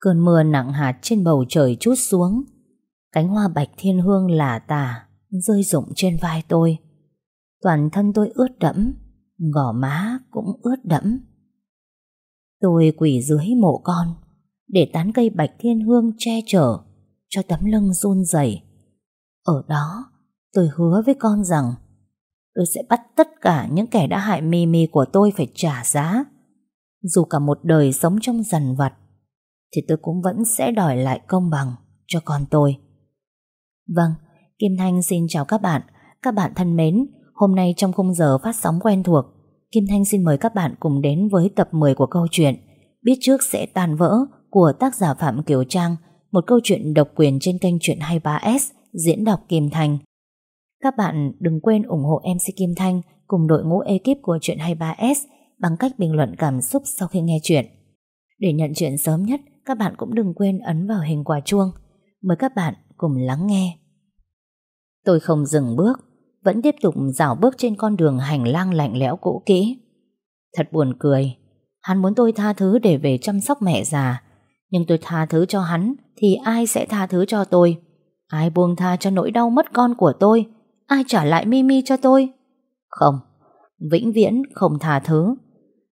Cơn mưa nặng hạt trên bầu trời chút xuống. Cánh hoa bạch thiên hương lả tả, Rơi rụng trên vai tôi. Toàn thân tôi ướt đẫm, Gò má cũng ướt đẫm. Tôi quỳ dưới mộ con, Để tán cây bạch thiên hương che chở Cho tấm lưng run rẩy. Ở đó, Tôi hứa với con rằng Tôi sẽ bắt tất cả những kẻ đã hại Mimi của tôi phải trả giá. Dù cả một đời sống trong dằn vặt thì tôi cũng vẫn sẽ đòi lại công bằng cho con tôi. Vâng, Kim Thanh xin chào các bạn. Các bạn thân mến Hôm nay trong khung giờ phát sóng quen thuộc Kim Thanh xin mời các bạn cùng đến với tập 10 của câu chuyện Biết trước sẽ tan vỡ của tác giả Phạm Kiều Trang Một câu chuyện độc quyền trên kênh Chuyện 23S diễn đọc Kim Thanh. Các bạn đừng quên ủng hộ MC Kim Thanh cùng đội ngũ ekip của Chuyện 23S bằng cách bình luận cảm xúc sau khi nghe chuyện. Để nhận chuyện sớm nhất, các bạn cũng đừng quên ấn vào hình quả chuông. Mời các bạn cùng lắng nghe. Tôi không dừng bước, vẫn tiếp tục dạo bước trên con đường hành lang lạnh lẽo cũ kỹ. Thật buồn cười, hắn muốn tôi tha thứ để về chăm sóc mẹ già, nhưng tôi tha thứ cho hắn thì ai sẽ tha thứ cho tôi? Ai buông tha cho nỗi đau mất con của tôi? Ai trả lại Mimi cho tôi? Không, vĩnh viễn không tha thứ.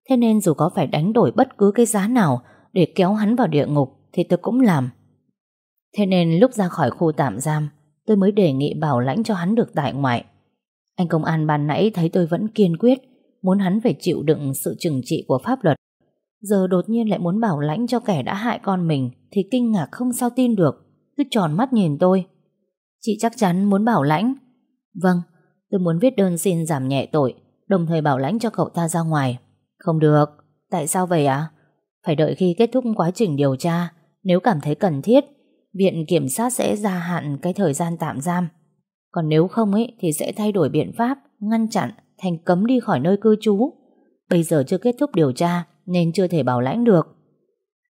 Thế nên dù có phải đánh đổi bất cứ cái giá nào để kéo hắn vào địa ngục thì tôi cũng làm. Thế nên lúc ra khỏi khu tạm giam tôi mới đề nghị bảo lãnh cho hắn được tại ngoại. Anh công an ban nãy thấy tôi vẫn kiên quyết muốn hắn phải chịu đựng sự trừng trị của pháp luật. Giờ đột nhiên lại muốn bảo lãnh cho kẻ đã hại con mình thì kinh ngạc không sao tin được. Cứ tròn mắt nhìn tôi. Chị chắc chắn muốn bảo lãnh. Vâng, tôi muốn viết đơn xin giảm nhẹ tội, đồng thời bảo lãnh cho cậu ta ra ngoài. Không được, tại sao vậy ạ? Phải đợi khi kết thúc quá trình điều tra, nếu cảm thấy cần thiết, viện kiểm sát sẽ gia hạn cái thời gian tạm giam. Còn nếu không ấy thì sẽ thay đổi biện pháp, ngăn chặn, thành cấm đi khỏi nơi cư trú. Bây giờ chưa kết thúc điều tra nên chưa thể bảo lãnh được.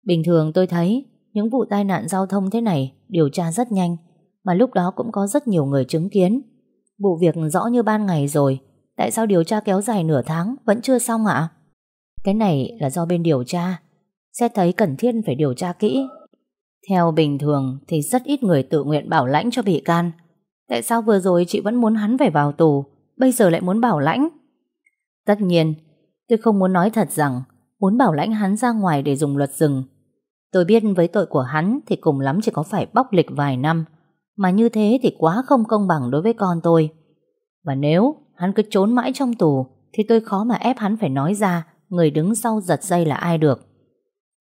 Bình thường tôi thấy những vụ tai nạn giao thông thế này điều tra rất nhanh, mà lúc đó cũng có rất nhiều người chứng kiến. Vụ việc rõ như ban ngày rồi Tại sao điều tra kéo dài nửa tháng Vẫn chưa xong ạ Cái này là do bên điều tra sẽ thấy cần thiết phải điều tra kỹ. Theo bình thường thì rất ít người tự nguyện bảo lãnh cho bị can. Tại sao vừa rồi chị vẫn muốn hắn phải vào tù, Bây giờ lại muốn bảo lãnh? Tất nhiên, Tôi không muốn nói thật rằng Muốn bảo lãnh hắn ra ngoài để dùng luật rừng. Tôi biết với tội của hắn Thì cùng lắm chỉ có phải bóc lịch vài năm, mà như thế thì quá không công bằng đối với con tôi. Và nếu hắn cứ trốn mãi trong tù Thì tôi khó mà ép hắn phải nói ra, Người đứng sau giật dây là ai được.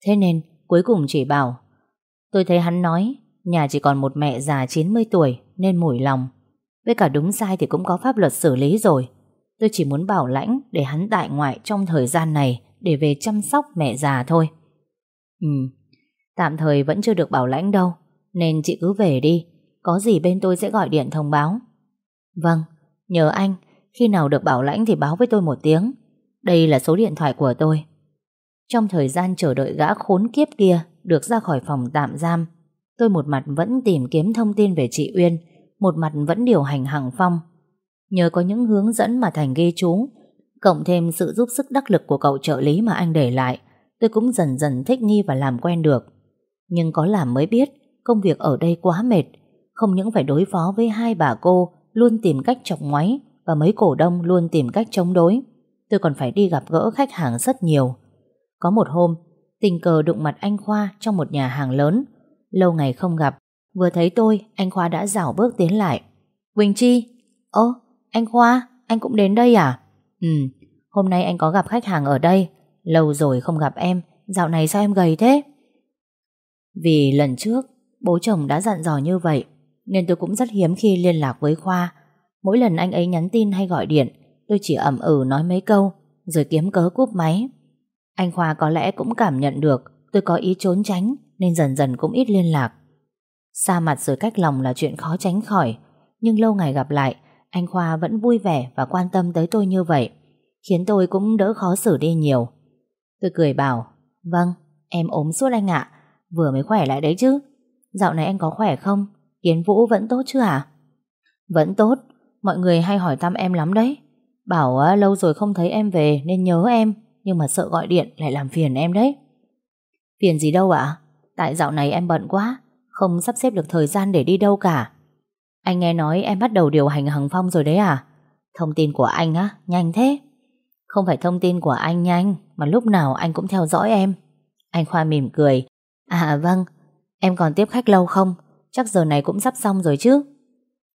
Thế nên cuối cùng chỉ bảo, Tôi thấy hắn nói, Nhà chỉ còn một mẹ già 90 tuổi Nên mủi lòng. Với cả đúng sai thì cũng có pháp luật xử lý rồi. Tôi chỉ muốn bảo lãnh Để hắn tại ngoại trong thời gian này Để về chăm sóc mẹ già thôi. Ừ Tạm thời vẫn chưa được bảo lãnh đâu, Nên chị cứ về đi, có gì bên tôi sẽ gọi điện thông báo. Vâng Nhờ anh, Khi nào được bảo lãnh thì báo với tôi một tiếng. Đây là số điện thoại của tôi. Trong thời gian chờ đợi gã khốn kiếp kia Được ra khỏi phòng tạm giam, Tôi một mặt vẫn tìm kiếm thông tin về chị Uyên, Một mặt vẫn điều hành hàng Phong Nhờ có những hướng dẫn mà Thành ghi chú, Cộng thêm sự giúp sức đắc lực của cậu trợ lý mà anh để lại, Tôi cũng dần dần thích nghi và làm quen được Nhưng có làm mới biết, Công việc ở đây quá mệt, không những phải đối phó với hai bà cô luôn tìm cách chọc ngoáy và mấy cổ đông luôn tìm cách chống đối. Tôi còn phải đi gặp gỡ khách hàng rất nhiều. Có một hôm, tình cờ đụng mặt anh Khoa trong một nhà hàng lớn. Lâu ngày không gặp, vừa thấy tôi, anh Khoa đã rảo bước tiến lại. Quỳnh Chi, ơ, anh Khoa, anh cũng đến đây à? Ừ, hôm nay anh có gặp khách hàng ở đây. Lâu rồi không gặp em, dạo này sao em gầy thế? Vì lần trước, bố chồng đã dặn dò như vậy, nên tôi cũng rất hiếm khi liên lạc với Khoa. Mỗi lần anh ấy nhắn tin hay gọi điện, tôi chỉ ẩm ừ nói mấy câu, rồi kiếm cớ cúp máy. Anh Khoa có lẽ cũng cảm nhận được tôi có ý trốn tránh, nên dần dần cũng ít liên lạc. Xa mặt rồi cách lòng là chuyện khó tránh khỏi, nhưng lâu ngày gặp lại, anh Khoa vẫn vui vẻ và quan tâm tới tôi như vậy, khiến tôi cũng đỡ khó xử đi nhiều. Tôi cười bảo, vâng, em ốm suốt anh ạ, vừa mới khỏe lại đấy chứ. Dạo này anh có khỏe không? Kiến Vũ vẫn tốt chứ à? Vẫn tốt, mọi người hay hỏi thăm em lắm đấy. Bảo à, lâu rồi không thấy em về nên nhớ em, nhưng mà sợ gọi điện lại làm phiền em đấy. Phiền gì đâu ạ? Tại dạo này em bận quá Không sắp xếp được thời gian để đi đâu cả. Anh nghe nói em bắt đầu điều hành Hằng Phong rồi đấy à? Thông tin của anh á Nhanh thế. Không phải thông tin của anh nhanh Mà lúc nào anh cũng theo dõi em. Anh Khoa mỉm cười. À vâng. Em còn tiếp khách lâu không? Chắc giờ này cũng sắp xong rồi chứ.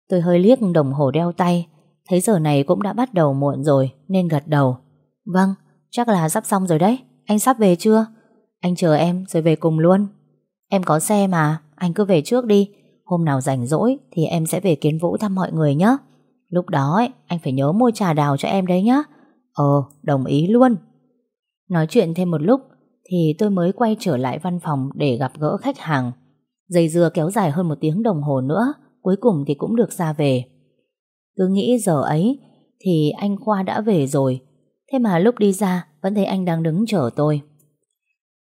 Tôi hơi liếc đồng hồ đeo tay. Thấy giờ này cũng đã bắt đầu muộn rồi Nên gật đầu. Vâng, chắc là sắp xong rồi đấy. Anh sắp về chưa? Anh chờ em rồi về cùng luôn. Em có xe mà, anh cứ về trước đi. Hôm nào rảnh rỗi thì em sẽ về kiến vũ thăm mọi người nhé Lúc đó ấy, anh phải nhớ mua trà đào cho em đấy nhé Ờ, đồng ý luôn. Nói chuyện thêm một lúc Thì tôi mới quay trở lại văn phòng Để gặp gỡ khách hàng. Dây dưa kéo dài hơn một tiếng đồng hồ nữa Cuối cùng thì cũng được ra về. Cứ nghĩ giờ ấy Thì anh Khoa đã về rồi Thế mà lúc đi ra Vẫn thấy anh đang đứng chờ tôi.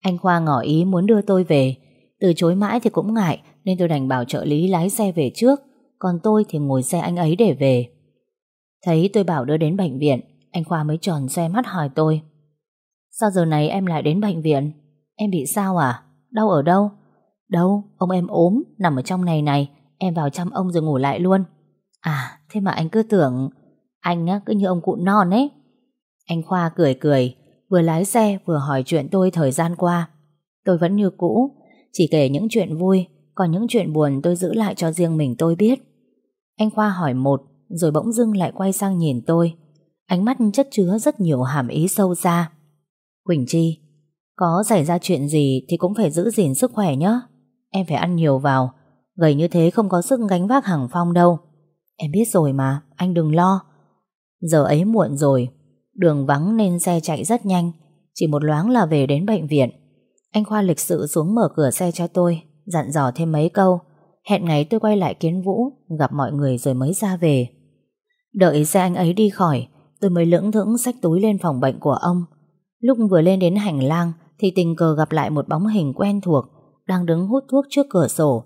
Anh Khoa ngỏ ý muốn đưa tôi về. Từ chối mãi thì cũng ngại Nên tôi đành bảo trợ lý lái xe về trước. Còn tôi thì ngồi xe anh ấy để về. Thấy tôi bảo đưa đến bệnh viện Anh Khoa mới tròn xe mắt hỏi tôi. Sao giờ này em lại đến bệnh viện? Em bị sao à? Đau ở đâu? Đâu ông em ốm Nằm ở trong này này. Em vào chăm ông rồi ngủ lại luôn. À thế mà anh cứ tưởng Anh á, cứ như ông cụ non ấy. Anh Khoa cười cười, Vừa lái xe vừa hỏi chuyện tôi thời gian qua. Tôi vẫn như cũ, Chỉ kể những chuyện vui, Còn những chuyện buồn tôi giữ lại cho riêng mình tôi biết. Anh Khoa hỏi một, Rồi bỗng dưng lại quay sang nhìn tôi. Ánh mắt chất chứa rất nhiều hàm ý sâu xa. Quỳnh Chi, Có xảy ra chuyện gì Thì cũng phải giữ gìn sức khỏe nhé. Em phải ăn nhiều vào, Gầy như thế không có sức gánh vác hàng phong đâu. Em biết rồi mà, Anh đừng lo. Giờ ấy muộn rồi Đường vắng nên xe chạy rất nhanh, Chỉ một loáng là về đến bệnh viện. Anh Khoa lịch sự xuống mở cửa xe cho tôi, Dặn dò thêm mấy câu. Hẹn ngày tôi quay lại kiến vũ, Gặp mọi người rồi mới ra về. Đợi xe anh ấy đi khỏi, Tôi mới lưỡng thững xách túi lên phòng bệnh của ông. Lúc vừa lên đến hành lang Thì tình cờ gặp lại một bóng hình quen thuộc, Đang đứng hút thuốc trước cửa sổ.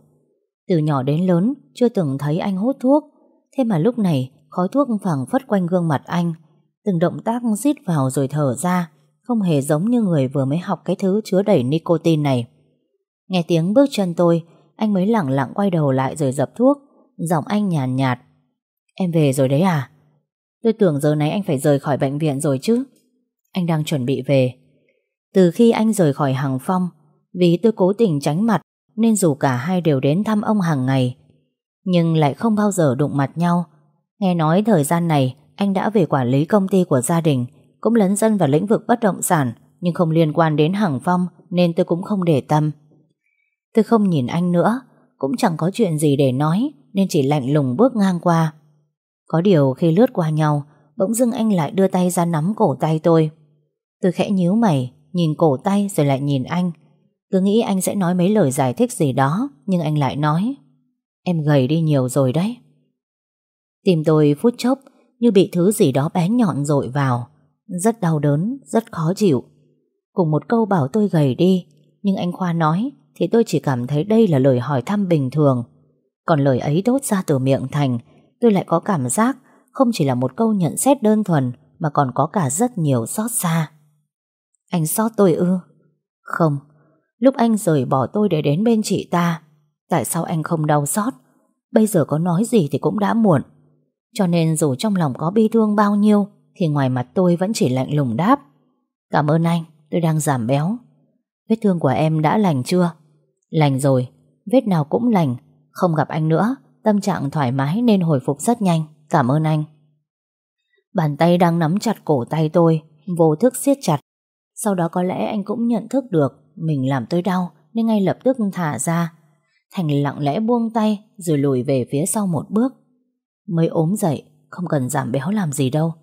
Từ nhỏ đến lớn, Chưa từng thấy anh hút thuốc. Thế mà lúc này, khói thuốc phẳng phất quanh gương mặt anh. Từng động tác rít vào rồi thở ra Không hề giống như người vừa mới học cái thứ chứa đầy nicotine này. Nghe tiếng bước chân tôi Anh mới lặng lặng quay đầu lại rồi dập thuốc Giọng anh nhàn nhạt, nhạt Em về rồi đấy à? Tôi tưởng giờ này anh phải rời khỏi bệnh viện rồi chứ. Anh đang chuẩn bị về. Từ khi anh rời khỏi Hằng Phong Vì tôi cố tình tránh mặt Nên dù cả hai đều đến thăm ông hàng ngày Nhưng lại không bao giờ đụng mặt nhau. Nghe nói thời gian này anh đã về quản lý công ty của gia đình, Cũng lấn dân vào lĩnh vực bất động sản, Nhưng không liên quan đến Hằng Phong, Nên tôi cũng không để tâm. Tôi không nhìn anh nữa, Cũng chẳng có chuyện gì để nói, Nên chỉ lạnh lùng bước ngang qua. Có điều khi lướt qua nhau, Bỗng dưng anh lại đưa tay ra nắm cổ tay tôi. Tôi khẽ nhíu mày, Nhìn cổ tay rồi lại nhìn anh. Cứ nghĩ anh sẽ nói mấy lời giải thích gì đó, Nhưng anh lại nói, Em gầy đi nhiều rồi đấy. Tìm tôi phút chốc như bị thứ gì đó bé nhọn dội vào Rất đau đớn, rất khó chịu Cùng một câu bảo tôi gầy đi Nhưng anh Khoa nói Thì tôi chỉ cảm thấy đây là lời hỏi thăm bình thường Còn lời ấy đốt ra từ miệng Thành tôi lại có cảm giác không chỉ là một câu nhận xét đơn thuần mà còn có cả rất nhiều xót xa. Anh xót tôi ư? Không, lúc anh rời bỏ tôi để đến bên chị ta, tại sao anh không đau xót? Bây giờ có nói gì thì cũng đã muộn. Cho nên dù trong lòng có bi thương bao nhiêu thì ngoài mặt tôi vẫn chỉ lạnh lùng đáp. Cảm ơn anh, tôi đang giảm béo. Vết thương của em đã lành chưa? Lành rồi, vết nào cũng lành, không gặp anh nữa Tâm trạng thoải mái nên hồi phục rất nhanh Cảm ơn anh Bàn tay đang nắm chặt cổ tay tôi Vô thức siết chặt Sau đó có lẽ anh cũng nhận thức được Mình làm tôi đau Nên ngay lập tức thả ra Thành lặng lẽ buông tay Rồi lùi về phía sau một bước Mới ốm dậy Không cần giảm béo làm gì đâu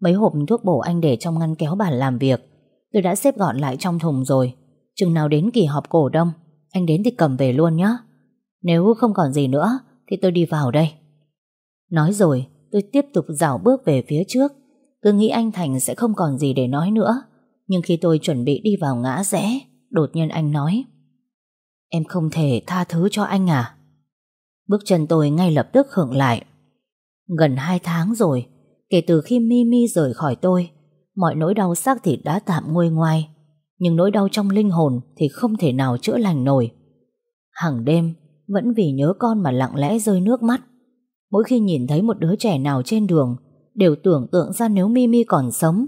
Mấy hộp thuốc bổ anh để trong ngăn kéo bàn làm việc Tôi đã xếp gọn lại trong thùng rồi Chừng nào đến kỳ họp cổ đông Anh đến thì cầm về luôn nhé Nếu không còn gì nữa thì tôi đi vào đây. Nói rồi, tôi tiếp tục dạo bước về phía trước. Cứ nghĩ anh Thành sẽ không còn gì để nói nữa. Nhưng khi tôi chuẩn bị đi vào ngã rẽ, đột nhiên anh nói Em không thể tha thứ cho anh à? Bước chân tôi ngay lập tức khựng lại. Gần hai tháng rồi, kể từ khi Mimi rời khỏi tôi, mọi nỗi đau xác thịt đã tạm nguôi ngoai. Nhưng nỗi đau trong linh hồn Thì không thể nào chữa lành nổi. Hằng đêm Vẫn vì nhớ con mà lặng lẽ rơi nước mắt. Mỗi khi nhìn thấy một đứa trẻ nào trên đường Đều tưởng tượng ra nếu Mimi còn sống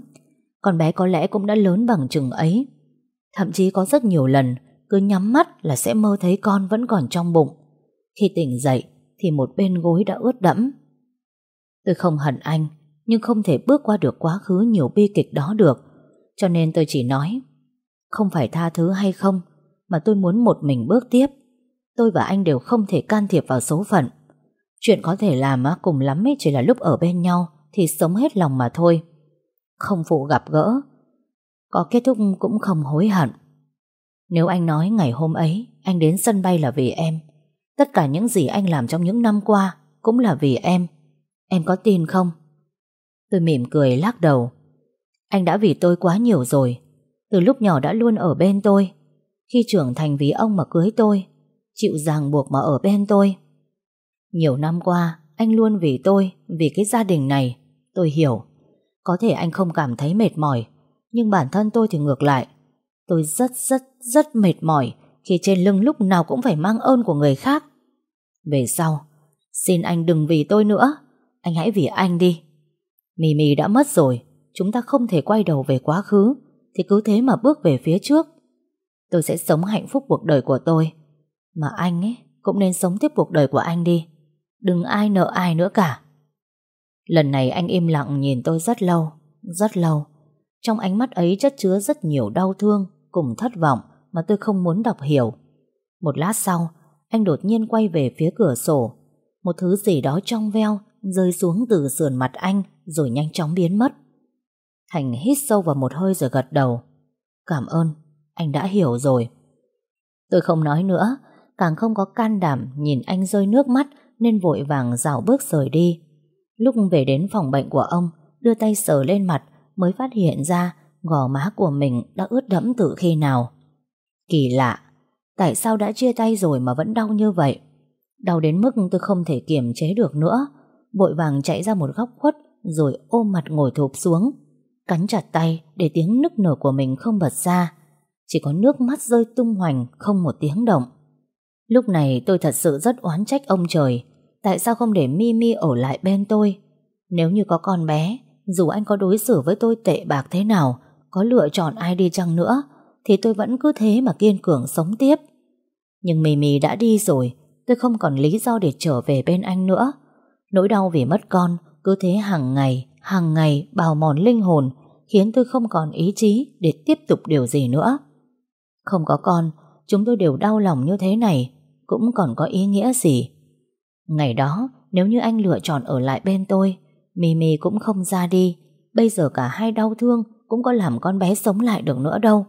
Con bé có lẽ cũng đã lớn bằng chừng ấy. Thậm chí có rất nhiều lần Cứ nhắm mắt là sẽ mơ thấy con vẫn còn trong bụng. Khi tỉnh dậy Thì một bên gối đã ướt đẫm. Tôi không hận anh, Nhưng không thể bước qua được quá khứ nhiều bi kịch đó được. Cho nên tôi chỉ nói, Không phải tha thứ hay không, Mà tôi muốn một mình bước tiếp. Tôi và anh đều không thể can thiệp vào số phận. Chuyện có thể làm cùng lắm chỉ là lúc ở bên nhau, Thì sống hết lòng mà thôi. Không phụ gặp gỡ, Có kết thúc cũng không hối hận. Nếu anh nói ngày hôm ấy, Anh đến sân bay là vì em. Tất cả những gì anh làm trong những năm qua Cũng là vì em. Em có tin không? Tôi mỉm cười lắc đầu. Anh đã vì tôi quá nhiều rồi. Từ lúc nhỏ đã luôn ở bên tôi. Khi trưởng thành vì ông mà cưới tôi, Chịu ràng buộc mà ở bên tôi. Nhiều năm qua, Anh luôn vì tôi, Vì cái gia đình này. Tôi hiểu. Có thể anh không cảm thấy mệt mỏi, Nhưng bản thân tôi thì ngược lại. Tôi rất rất rất mệt mỏi Khi trên lưng lúc nào cũng phải mang ơn của người khác. Về sau, Xin anh đừng vì tôi nữa anh hãy vì anh đi. Mimi đã mất rồi, Chúng ta không thể quay đầu về quá khứ, Thì cứ thế mà bước về phía trước. Tôi sẽ sống hạnh phúc cuộc đời của tôi. Mà anh ấy Cũng nên sống tiếp cuộc đời của anh đi. Đừng ai nợ ai nữa cả. Lần này anh im lặng nhìn tôi rất lâu Rất lâu. Trong ánh mắt ấy chất chứa rất nhiều đau thương Cùng thất vọng Mà tôi không muốn đọc hiểu. Một lát sau, Anh đột nhiên quay về phía cửa sổ. Một thứ gì đó trong veo rơi xuống từ sườn mặt anh rồi nhanh chóng biến mất. Thành hít sâu vào một hơi rồi gật đầu. Cảm ơn, anh đã hiểu rồi. Tôi không nói nữa, càng không có can đảm nhìn anh rơi nước mắt nên vội vàng dạo bước rời đi. Lúc về đến phòng bệnh của ông, đưa tay sờ lên mặt mới phát hiện ra gò má của mình đã ướt đẫm từ khi nào. Kỳ lạ, tại sao đã chia tay rồi mà vẫn đau như vậy? Đau đến mức tôi không thể kiềm chế được nữa, Vội vàng chạy ra một góc khuất, Rồi ôm mặt ngồi thụp xuống. Cắn chặt tay để tiếng nức nở của mình không bật ra. Chỉ có nước mắt rơi tung hoành, Không một tiếng động. Lúc này tôi thật sự rất oán trách ông trời. Tại sao không để Mimi ở lại bên tôi? Nếu như có con bé, Dù anh có đối xử với tôi tệ bạc thế nào, Có lựa chọn ai đi chăng nữa, Thì tôi vẫn cứ thế mà kiên cường sống tiếp. Nhưng Mimi đã đi rồi, Tôi không còn lý do để trở về bên anh nữa. Nỗi đau vì mất con cứ thế hàng ngày, hàng ngày bào mòn linh hồn khiến tôi không còn ý chí để tiếp tục điều gì nữa. Không có con, chúng tôi đều đau lòng như thế này, cũng còn có ý nghĩa gì. Ngày đó, nếu như anh lựa chọn ở lại bên tôi, Mimi cũng không ra đi, bây giờ cả hai đau thương cũng có làm con bé sống lại được nữa đâu.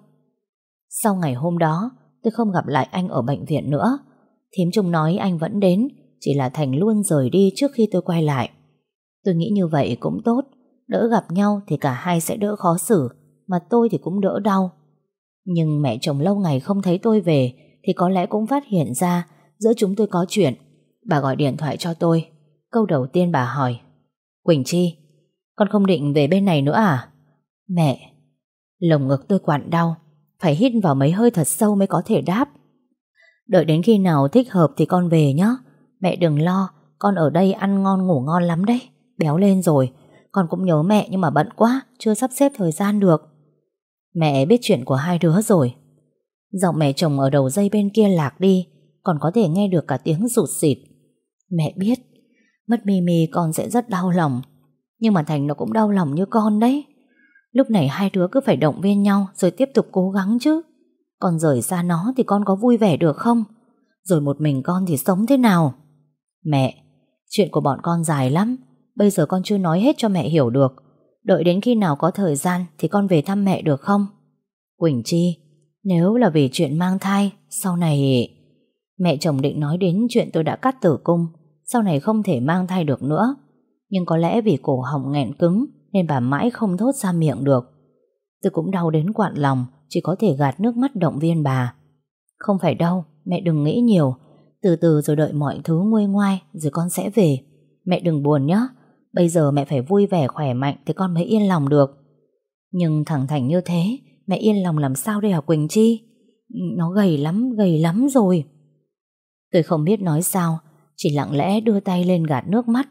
Sau ngày hôm đó, tôi không gặp lại anh ở bệnh viện nữa. Thím Trung nói anh vẫn đến, chỉ là Thành luôn rời đi trước khi tôi quay lại. Tôi nghĩ như vậy cũng tốt. Đỡ gặp nhau thì cả hai sẽ đỡ khó xử, Mà tôi thì cũng đỡ đau. Nhưng mẹ chồng lâu ngày không thấy tôi về Thì có lẽ cũng phát hiện ra Giữa chúng tôi có chuyện. Bà gọi điện thoại cho tôi. Câu đầu tiên bà hỏi, Quỳnh Chi, Con không định về bên này nữa à? Mẹ. Lồng ngực tôi quặn đau, Phải hít vào mấy hơi thật sâu mới có thể đáp. Đợi đến khi nào thích hợp thì con về nhé Mẹ đừng lo, con ở đây ăn ngon ngủ ngon lắm đấy. Béo lên rồi. Con cũng nhớ mẹ nhưng mà bận quá, chưa sắp xếp thời gian được. Mẹ biết chuyện của hai đứa rồi. Giọng mẹ chồng ở đầu dây bên kia lạc đi, còn có thể nghe được cả tiếng rụt xịt. Mẹ biết, mất Mimi con sẽ rất đau lòng. Nhưng mà Thành nó cũng đau lòng như con đấy. Lúc này hai đứa cứ phải động viên nhau rồi tiếp tục cố gắng chứ. Con rời xa nó thì con có vui vẻ được không? Rồi một mình con thì sống thế nào? Mẹ, chuyện của bọn con dài lắm Bây giờ con chưa nói hết cho mẹ hiểu được. Đợi đến khi nào có thời gian Thì con về thăm mẹ được không? Quỳnh Chi Nếu là vì chuyện mang thai Sau này Mẹ chồng định nói đến chuyện tôi đã cắt tử cung Sau này không thể mang thai được nữa. Nhưng có lẽ vì cổ họng nghẹn cứng Nên bà mãi không thốt ra miệng được. Tôi cũng đau đến quặn lòng Chỉ có thể gạt nước mắt động viên bà. Không phải đâu Mẹ đừng nghĩ nhiều từ từ rồi đợi mọi thứ nguôi ngoai Rồi con sẽ về. Mẹ đừng buồn nhé Bây giờ mẹ phải vui vẻ khỏe mạnh Thì con mới yên lòng được. Nhưng thẳng thành như thế Mẹ yên lòng làm sao đây hả Quỳnh Chi? Nó gầy lắm, gầy lắm rồi. Tôi không biết nói sao Chỉ lặng lẽ đưa tay lên gạt nước mắt.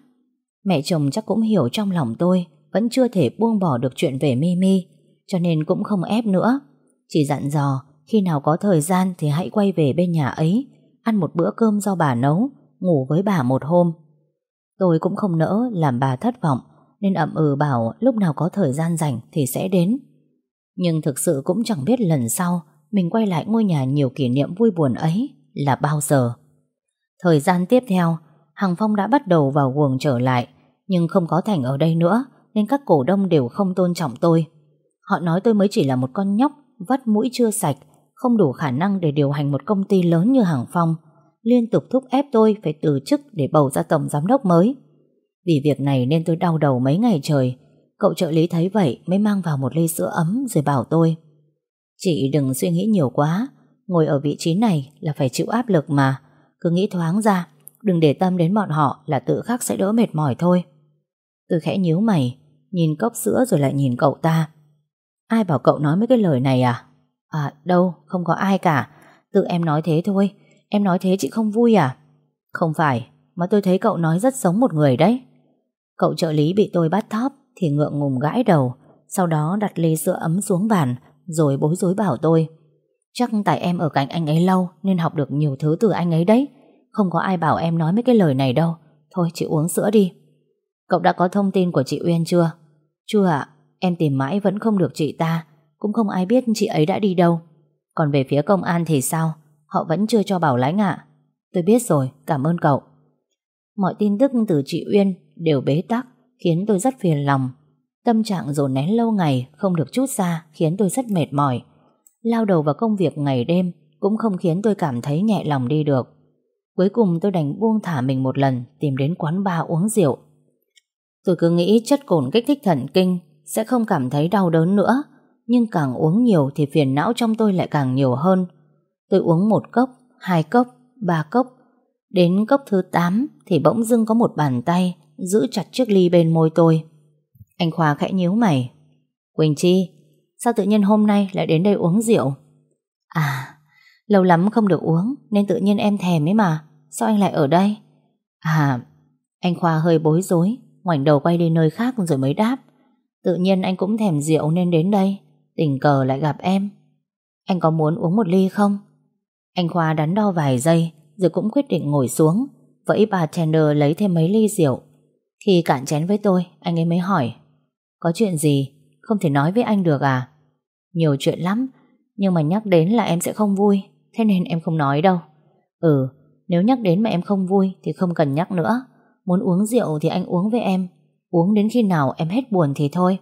Mẹ chồng chắc cũng hiểu trong lòng tôi Vẫn chưa thể buông bỏ được chuyện về Mimi Cho nên cũng không ép nữa. Chỉ dặn dò Khi nào có thời gian thì hãy quay về bên nhà ấy Ăn một bữa cơm do bà nấu, Ngủ với bà một hôm. Tôi cũng không nỡ làm bà thất vọng, Nên ậm ừ bảo lúc nào có thời gian rảnh Thì sẽ đến. Nhưng thực sự cũng chẳng biết lần sau Mình quay lại ngôi nhà nhiều kỷ niệm vui buồn ấy Là bao giờ. Thời gian tiếp theo, Hằng Phong đã bắt đầu vào guồng trở lại, Nhưng không có Thành ở đây nữa, Nên các cổ đông đều không tôn trọng tôi. Họ nói tôi mới chỉ là một con nhóc, Vắt mũi chưa sạch không đủ khả năng để điều hành một công ty lớn như hàng Phong, Liên tục thúc ép tôi Phải từ chức để bầu ra tổng giám đốc mới. Vì việc này nên tôi đau đầu mấy ngày trời, Cậu trợ lý thấy vậy Mới mang vào một ly sữa ấm rồi bảo tôi. Chị đừng suy nghĩ nhiều quá, Ngồi ở vị trí này là phải chịu áp lực mà, Cứ nghĩ thoáng ra, Đừng để tâm đến bọn họ là tự khắc sẽ đỡ mệt mỏi thôi. Tôi khẽ nhíu mày, Nhìn cốc sữa rồi lại nhìn cậu ta. Ai bảo cậu nói mấy cái lời này à? À đâu, không có ai cả. Tự em nói thế thôi. Em nói thế chị không vui à? Không phải, Mà tôi thấy cậu nói rất giống một người đấy. Cậu trợ lý bị tôi bắt thóp Thì ngượng ngùng gãi đầu, Sau đó đặt ly sữa ấm xuống bàn, Rồi bối rối bảo tôi. Chắc tại em ở cạnh anh ấy lâu Nên học được nhiều thứ từ anh ấy đấy. Không có ai bảo em nói mấy cái lời này đâu. Thôi, chị uống sữa đi. Cậu đã có thông tin của chị Uyên chưa? Chưa ạ. Em tìm mãi vẫn không được chị ta. Cũng không ai biết chị ấy đã đi đâu. Còn về phía công an thì sao? Họ vẫn chưa cho bảo lãnh ạ. Tôi biết rồi, cảm ơn cậu. Mọi tin tức từ chị Uyên đều bế tắc, Khiến tôi rất phiền lòng. Tâm trạng dồn nén lâu ngày Không được chút ra khiến tôi rất mệt mỏi. Lao đầu vào công việc ngày đêm Cũng không khiến tôi cảm thấy nhẹ lòng đi được. Cuối cùng tôi đành buông thả mình một lần, Tìm đến quán bar uống rượu. Tôi cứ nghĩ chất cồn kích thích thần kinh, Sẽ không cảm thấy đau đớn nữa. Nhưng càng uống nhiều Thì phiền não trong tôi lại càng nhiều hơn. Tôi uống một cốc, hai cốc, ba cốc. Đến cốc thứ 8 Thì bỗng dưng có một bàn tay Giữ chặt chiếc ly bên môi tôi. Anh Khoa khẽ nhíu mày. Quỳnh Chi Sao tự nhiên hôm nay lại đến đây uống rượu? À Lâu lắm không được uống Nên tự nhiên em thèm ấy mà. Sao anh lại ở đây? À Anh Khoa hơi bối rối Ngoảnh đầu quay đi nơi khác rồi mới đáp. Tự nhiên anh cũng thèm rượu nên đến đây. Tình cờ lại gặp em. Anh có muốn uống một ly không? Anh Khoa đắn đo vài giây, Rồi cũng quyết định ngồi xuống. Vẫy bartender lấy thêm mấy ly rượu. Khi cạn chén với tôi, Anh ấy mới hỏi, Có chuyện gì? Không thể nói với anh được à? Nhiều chuyện lắm, Nhưng mà nhắc đến là em sẽ không vui, Thế nên em không nói đâu. Ừ Nếu nhắc đến mà em không vui Thì không cần nhắc nữa. Muốn uống rượu thì anh uống với em, Uống đến khi nào em hết buồn thì thôi.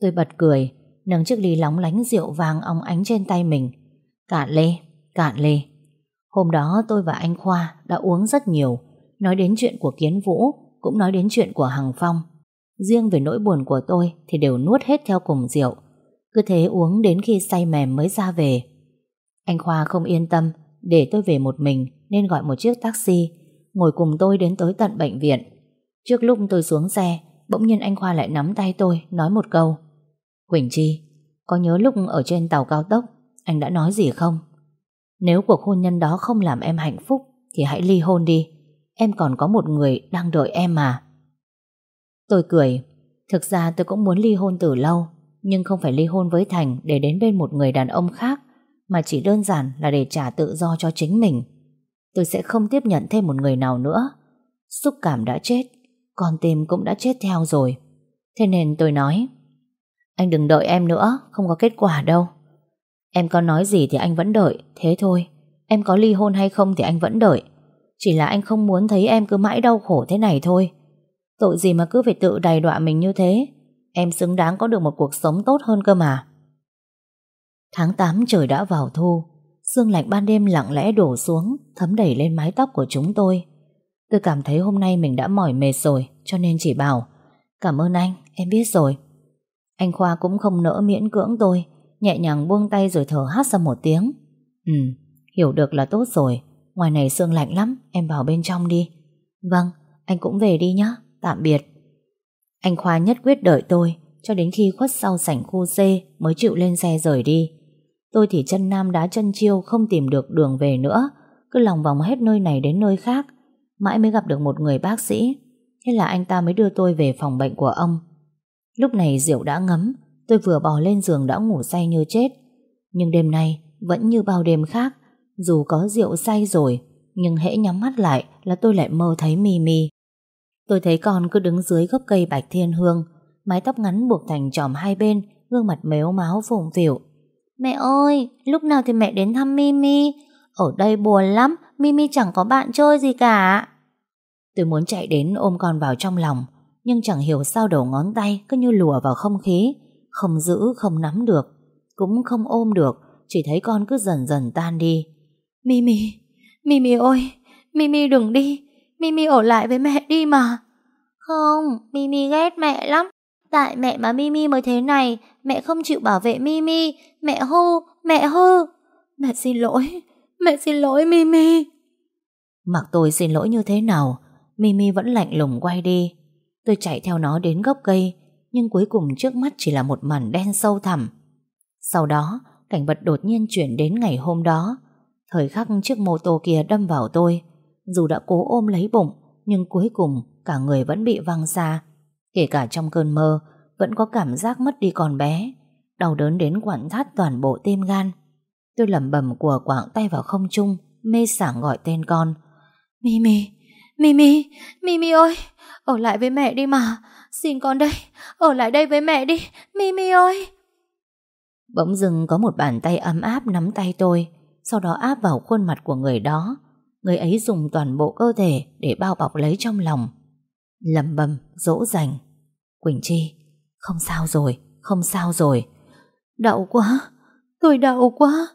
Tôi bật cười Nâng chiếc ly lóng lánh rượu vàng óng ánh trên tay mình. Cạn lê, cạn lê. Hôm đó tôi và anh Khoa đã uống rất nhiều Nói đến chuyện của Kiến Vũ Cũng nói đến chuyện của Hằng Phong. Riêng về nỗi buồn của tôi Thì đều nuốt hết theo cùng rượu Cứ thế uống đến khi say mềm mới ra về. Anh Khoa không yên tâm để tôi về một mình nên gọi một chiếc taxi ngồi cùng tôi đến tới tận bệnh viện. Trước lúc tôi xuống xe bỗng nhiên anh Khoa lại nắm tay tôi nói một câu. Quỳnh Chi có nhớ lúc ở trên tàu cao tốc anh đã nói gì không? Nếu cuộc hôn nhân đó không làm em hạnh phúc thì hãy ly hôn đi. Em còn có một người đang đợi em mà. Tôi cười. Thực ra tôi cũng muốn ly hôn từ lâu nhưng không phải ly hôn với Thành để đến bên một người đàn ông khác mà chỉ đơn giản là để trả tự do cho chính mình. Tôi sẽ không tiếp nhận thêm một người nào nữa. Xúc cảm đã chết, con tim cũng đã chết theo rồi. Thế nên tôi nói, anh đừng đợi em nữa, không có kết quả đâu. Em có nói gì thì anh vẫn đợi, thế thôi. Em có ly hôn hay không thì anh vẫn đợi. Chỉ là anh không muốn thấy em cứ mãi đau khổ thế này thôi. Tội gì mà cứ phải tự đày đọa mình như thế. Em xứng đáng có được một cuộc sống tốt hơn cơ mà. Tháng 8 trời đã vào thu Sương lạnh ban đêm lặng lẽ đổ xuống Thấm đẩy lên mái tóc của chúng tôi Tôi cảm thấy hôm nay mình đã mỏi mệt rồi Cho nên chỉ bảo Cảm ơn anh, em biết rồi anh Khoa cũng không nỡ miễn cưỡng tôi Nhẹ nhàng buông tay rồi thở hát ra một tiếng Ừ, hiểu được là tốt rồi Ngoài này sương lạnh lắm Em vào bên trong đi Vâng, anh cũng về đi nhé, tạm biệt Anh Khoa nhất quyết đợi tôi cho đến khi khuất sau sảnh khu C mới chịu lên xe rời đi. Tôi thì chân nam đá chân chiêu không tìm được đường về nữa, cứ lòng vòng hết nơi này đến nơi khác, mãi mới gặp được một người bác sĩ. Thế là anh ta mới đưa tôi về phòng bệnh của ông. Lúc này rượu đã ngấm, tôi vừa bò lên giường đã ngủ say như chết. Nhưng đêm nay vẫn như bao đêm khác, dù có rượu say rồi, nhưng hễ nhắm mắt lại là tôi lại mơ thấy Mimi. Tôi thấy con cứ đứng dưới gốc cây bạch thiên hương, mái tóc ngắn buộc thành tròm hai bên, gương mặt méo máu phồng phịu. Mẹ ơi, lúc nào thì mẹ đến thăm Mimi? Ở đây buồn lắm, Mimi chẳng có bạn chơi gì cả. Tôi muốn chạy đến ôm con vào trong lòng, nhưng chẳng hiểu sao đầu ngón tay cứ như lùa vào không khí, không giữ, không nắm được, cũng không ôm được, chỉ thấy con cứ dần dần tan đi. Mimi, Mimi ơi, Mimi đừng đi, Mimi ở lại với mẹ đi mà. Không, Mimi ghét mẹ lắm. Tại mẹ mà Mimi mới thế này, mẹ không chịu bảo vệ Mimi, mẹ hư, mẹ hư. Mẹ xin lỗi, mẹ xin lỗi Mimi. Mặc tôi xin lỗi như thế nào, Mimi vẫn lạnh lùng quay đi. Tôi chạy theo nó đến gốc cây, nhưng cuối cùng trước mắt chỉ là một màn đen sâu thẳm. Sau đó, cảnh vật đột nhiên chuyển đến ngày hôm đó. Thời khắc chiếc mô tô kia đâm vào tôi, dù đã cố ôm lấy bụng, nhưng cuối cùng cả người vẫn bị văng xa. Kể cả trong cơn mơ, vẫn có cảm giác mất đi con bé, đau đớn đến quặn thắt toàn bộ tim gan. Tôi lẩm bẩm của quảng tay vào không trung, mê sảng gọi tên con. Mimi, Mimi, Mimi ơi, ở lại với mẹ đi mà, xin con đây, ở lại đây với mẹ đi, Mimi ơi. Bỗng dưng có một bàn tay ấm áp nắm tay tôi, sau đó áp vào khuôn mặt của người đó. Người ấy dùng toàn bộ cơ thể để bao bọc lấy trong lòng. lẩm bẩm dỗ dành. Quỳnh Chi, không sao rồi, không sao rồi. Đau quá, tôi đau quá.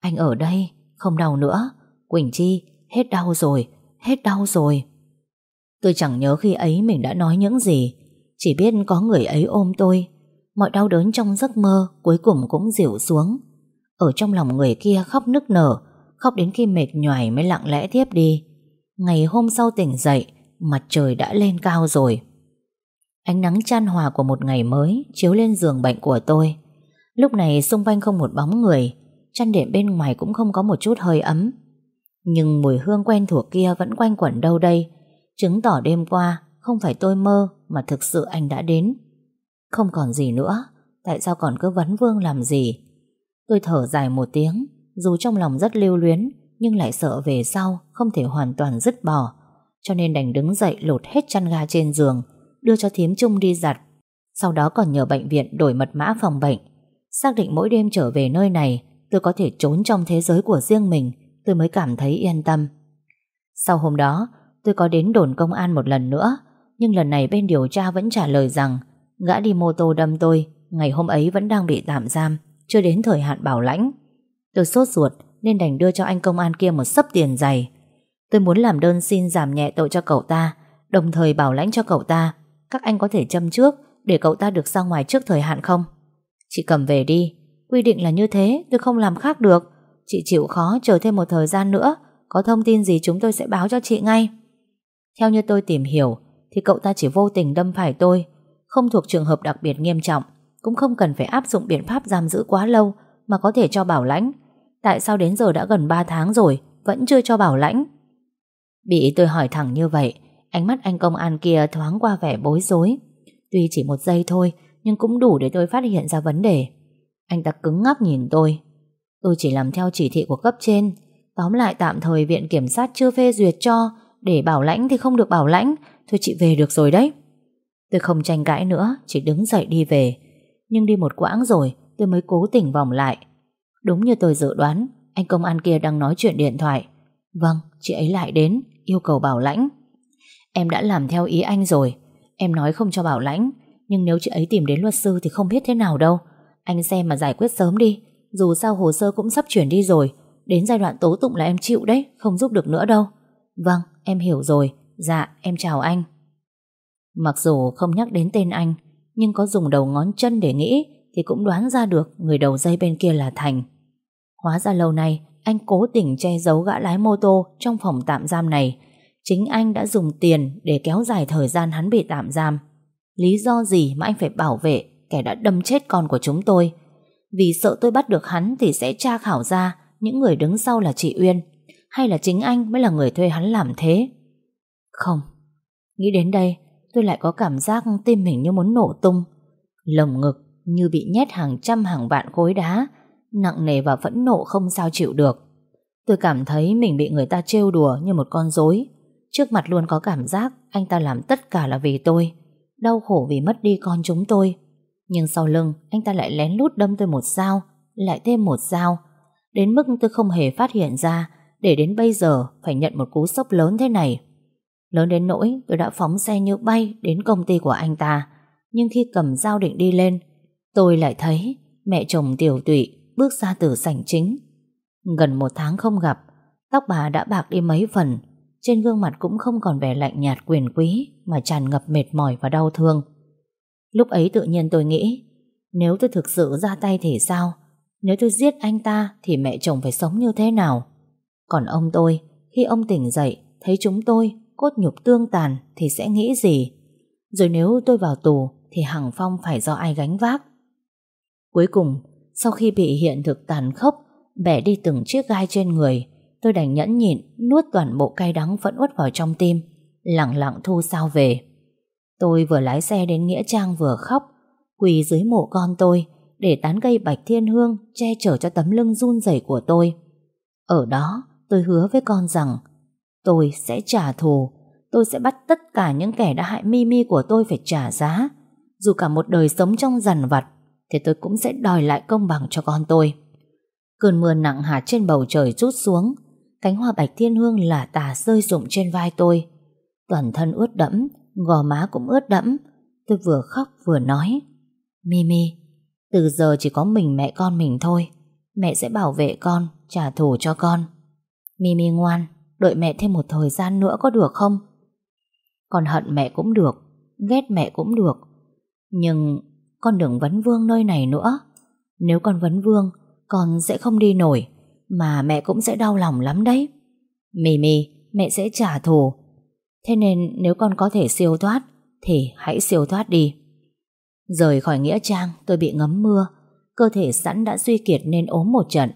Anh ở đây, không đau nữa. Quỳnh Chi, hết đau rồi, hết đau rồi. Tôi chẳng nhớ khi ấy mình đã nói những gì, chỉ biết có người ấy ôm tôi. Mọi đau đớn trong giấc mơ cuối cùng cũng dịu xuống. Ở trong lòng người kia khóc nức nở, khóc đến khi mệt nhoài mới lặng lẽ tiếp đi. Ngày hôm sau tỉnh dậy, mặt trời đã lên cao rồi. Ánh nắng chan hòa của một ngày mới chiếu lên giường bệnh của tôi. Lúc này xung quanh không một bóng người, chăn đệm bên ngoài cũng không có một chút hơi ấm. Nhưng mùi hương quen thuộc kia vẫn quanh quẩn đâu đây, chứng tỏ đêm qua không phải tôi mơ mà thực sự anh đã đến. Không còn gì nữa, tại sao còn cứ vấn vương làm gì? Tôi thở dài một tiếng, dù trong lòng rất lưu luyến, nhưng lại sợ về sau không thể hoàn toàn dứt bỏ, cho nên đành đứng dậy lột hết chăn ga trên giường, đưa cho thím Trung đi giặt. Sau đó còn nhờ bệnh viện đổi mật mã phòng bệnh. Xác định mỗi đêm trở về nơi này, tôi có thể trốn trong thế giới của riêng mình, tôi mới cảm thấy yên tâm. Sau hôm đó, tôi có đến đồn công an một lần nữa, nhưng lần này bên điều tra vẫn trả lời rằng gã đi mô tô đâm tôi, ngày hôm ấy vẫn đang bị tạm giam, chưa đến thời hạn bảo lãnh. Tôi sốt ruột nên đành đưa cho anh công an kia một sấp tiền dày. Tôi muốn làm đơn xin giảm nhẹ tội cho cậu ta, đồng thời bảo lãnh cho cậu ta. Các anh có thể châm trước để cậu ta được ra ngoài trước thời hạn không? Chị cầm về đi. Quy định là như thế, tôi không làm khác được. Chị chịu khó chờ thêm một thời gian nữa, có thông tin gì chúng tôi sẽ báo cho chị ngay. Theo như tôi tìm hiểu, thì cậu ta chỉ vô tình đâm phải tôi, không thuộc trường hợp đặc biệt nghiêm trọng, cũng không cần phải áp dụng biện pháp giam giữ quá lâu mà có thể cho bảo lãnh. Tại sao đến giờ đã gần 3 tháng rồi Vẫn chưa cho bảo lãnh? Bị tôi hỏi thẳng như vậy Ánh mắt anh công an kia thoáng qua vẻ bối rối. Tuy chỉ một giây thôi Nhưng cũng đủ để tôi phát hiện ra vấn đề. Anh ta cứng ngắc nhìn tôi. Tôi chỉ làm theo chỉ thị của cấp trên. Tóm lại tạm thời viện kiểm sát chưa phê duyệt cho để bảo lãnh thì không được bảo lãnh Thôi chị về được rồi đấy Tôi không tranh cãi nữa Chỉ đứng dậy đi về Nhưng đi một quãng rồi tôi mới cố tình vòng lại Đúng như tôi dự đoán, anh công an kia đang nói chuyện điện thoại. Vâng, chị ấy lại đến, yêu cầu bảo lãnh. Em đã làm theo ý anh rồi. Em nói không cho bảo lãnh, nhưng nếu chị ấy tìm đến luật sư thì không biết thế nào đâu. Anh xem mà giải quyết sớm đi. Dù sao hồ sơ cũng sắp chuyển đi rồi. Đến giai đoạn tố tụng là em chịu đấy, không giúp được nữa đâu. Vâng, em hiểu rồi. Dạ, em chào anh. Mặc dù không nhắc đến tên anh, nhưng có dùng đầu ngón chân để nghĩ thì cũng đoán ra được người đầu dây bên kia là Thành. Hóa ra lâu nay anh cố tình che giấu gã lái mô tô trong phòng tạm giam này. Chính anh đã dùng tiền để kéo dài thời gian hắn bị tạm giam. Lý do gì mà anh phải bảo vệ kẻ đã đâm chết con của chúng tôi? Vì sợ tôi bắt được hắn thì sẽ tra khảo ra những người đứng sau là chị Uyên hay là chính anh mới là người thuê hắn làm thế? Không. Nghĩ đến đây tôi lại có cảm giác tim mình như muốn nổ tung. Lồng ngực như bị nhét hàng trăm hàng vạn khối đá nặng nề và phẫn nộ không sao chịu được. Tôi cảm thấy mình bị người ta trêu đùa như một con rối. Trước mặt luôn có cảm giác anh ta làm tất cả là vì tôi. Đau khổ vì mất đi con chúng tôi. Nhưng sau lưng anh ta lại lén lút đâm tôi một dao, lại thêm một dao. Đến mức tôi không hề phát hiện ra để đến bây giờ phải nhận một cú sốc lớn thế này. Lớn đến nỗi tôi đã phóng xe như bay đến công ty của anh ta. Nhưng khi cầm dao định đi lên, tôi lại thấy mẹ chồng tiểu tụy bước ra từ sảnh chính. Gần một tháng không gặp, tóc bà đã bạc đi mấy phần, trên gương mặt cũng không còn vẻ lạnh nhạt quyền quý mà tràn ngập mệt mỏi và đau thương. Lúc ấy tự nhiên tôi nghĩ, nếu tôi thực sự ra tay thì sao? Nếu tôi giết anh ta thì mẹ chồng phải sống như thế nào? Còn ông tôi, khi ông tỉnh dậy, thấy chúng tôi cốt nhục tương tàn thì sẽ nghĩ gì? Rồi nếu tôi vào tù thì Hằng Phong phải do ai gánh vác? Cuối cùng, sau khi bị hiện thực tàn khốc, bẻ đi từng chiếc gai trên người, tôi đành nhẫn nhịn, nuốt toàn bộ cay đắng phẫn uất vào trong tim, lặng lặng thu sao về. Tôi vừa lái xe đến Nghĩa Trang vừa khóc, quỳ dưới mộ con tôi, để tán cây bạch thiên hương che chở cho tấm lưng run rẩy của tôi. Ở đó, tôi hứa với con rằng tôi sẽ trả thù, tôi sẽ bắt tất cả những kẻ đã hại Mimi của tôi phải trả giá. Dù cả một đời sống trong rằn vặt, thì tôi cũng sẽ đòi lại công bằng cho con tôi. Cơn mưa nặng hạt trên bầu trời rút xuống, cánh hoa bạch thiên hương lả tà rơi rụng trên vai tôi. Toàn thân ướt đẫm, gò má cũng ướt đẫm. Tôi vừa khóc vừa nói, Mimi, từ giờ chỉ có mình mẹ con mình thôi. Mẹ sẽ bảo vệ con, trả thù cho con. Mimi ngoan, đợi mẹ thêm một thời gian nữa có được không? Con hận mẹ cũng được, ghét mẹ cũng được. Nhưng con đừng vấn vương nơi này nữa. Nếu con vấn vương, con sẽ không đi nổi, mà mẹ cũng sẽ đau lòng lắm đấy. Mimi, mẹ sẽ trả thù. Thế nên nếu con có thể siêu thoát, thì hãy siêu thoát đi. Rời khỏi Nghĩa Trang, tôi bị ngấm mưa. Cơ thể sẵn đã suy kiệt nên ốm một trận.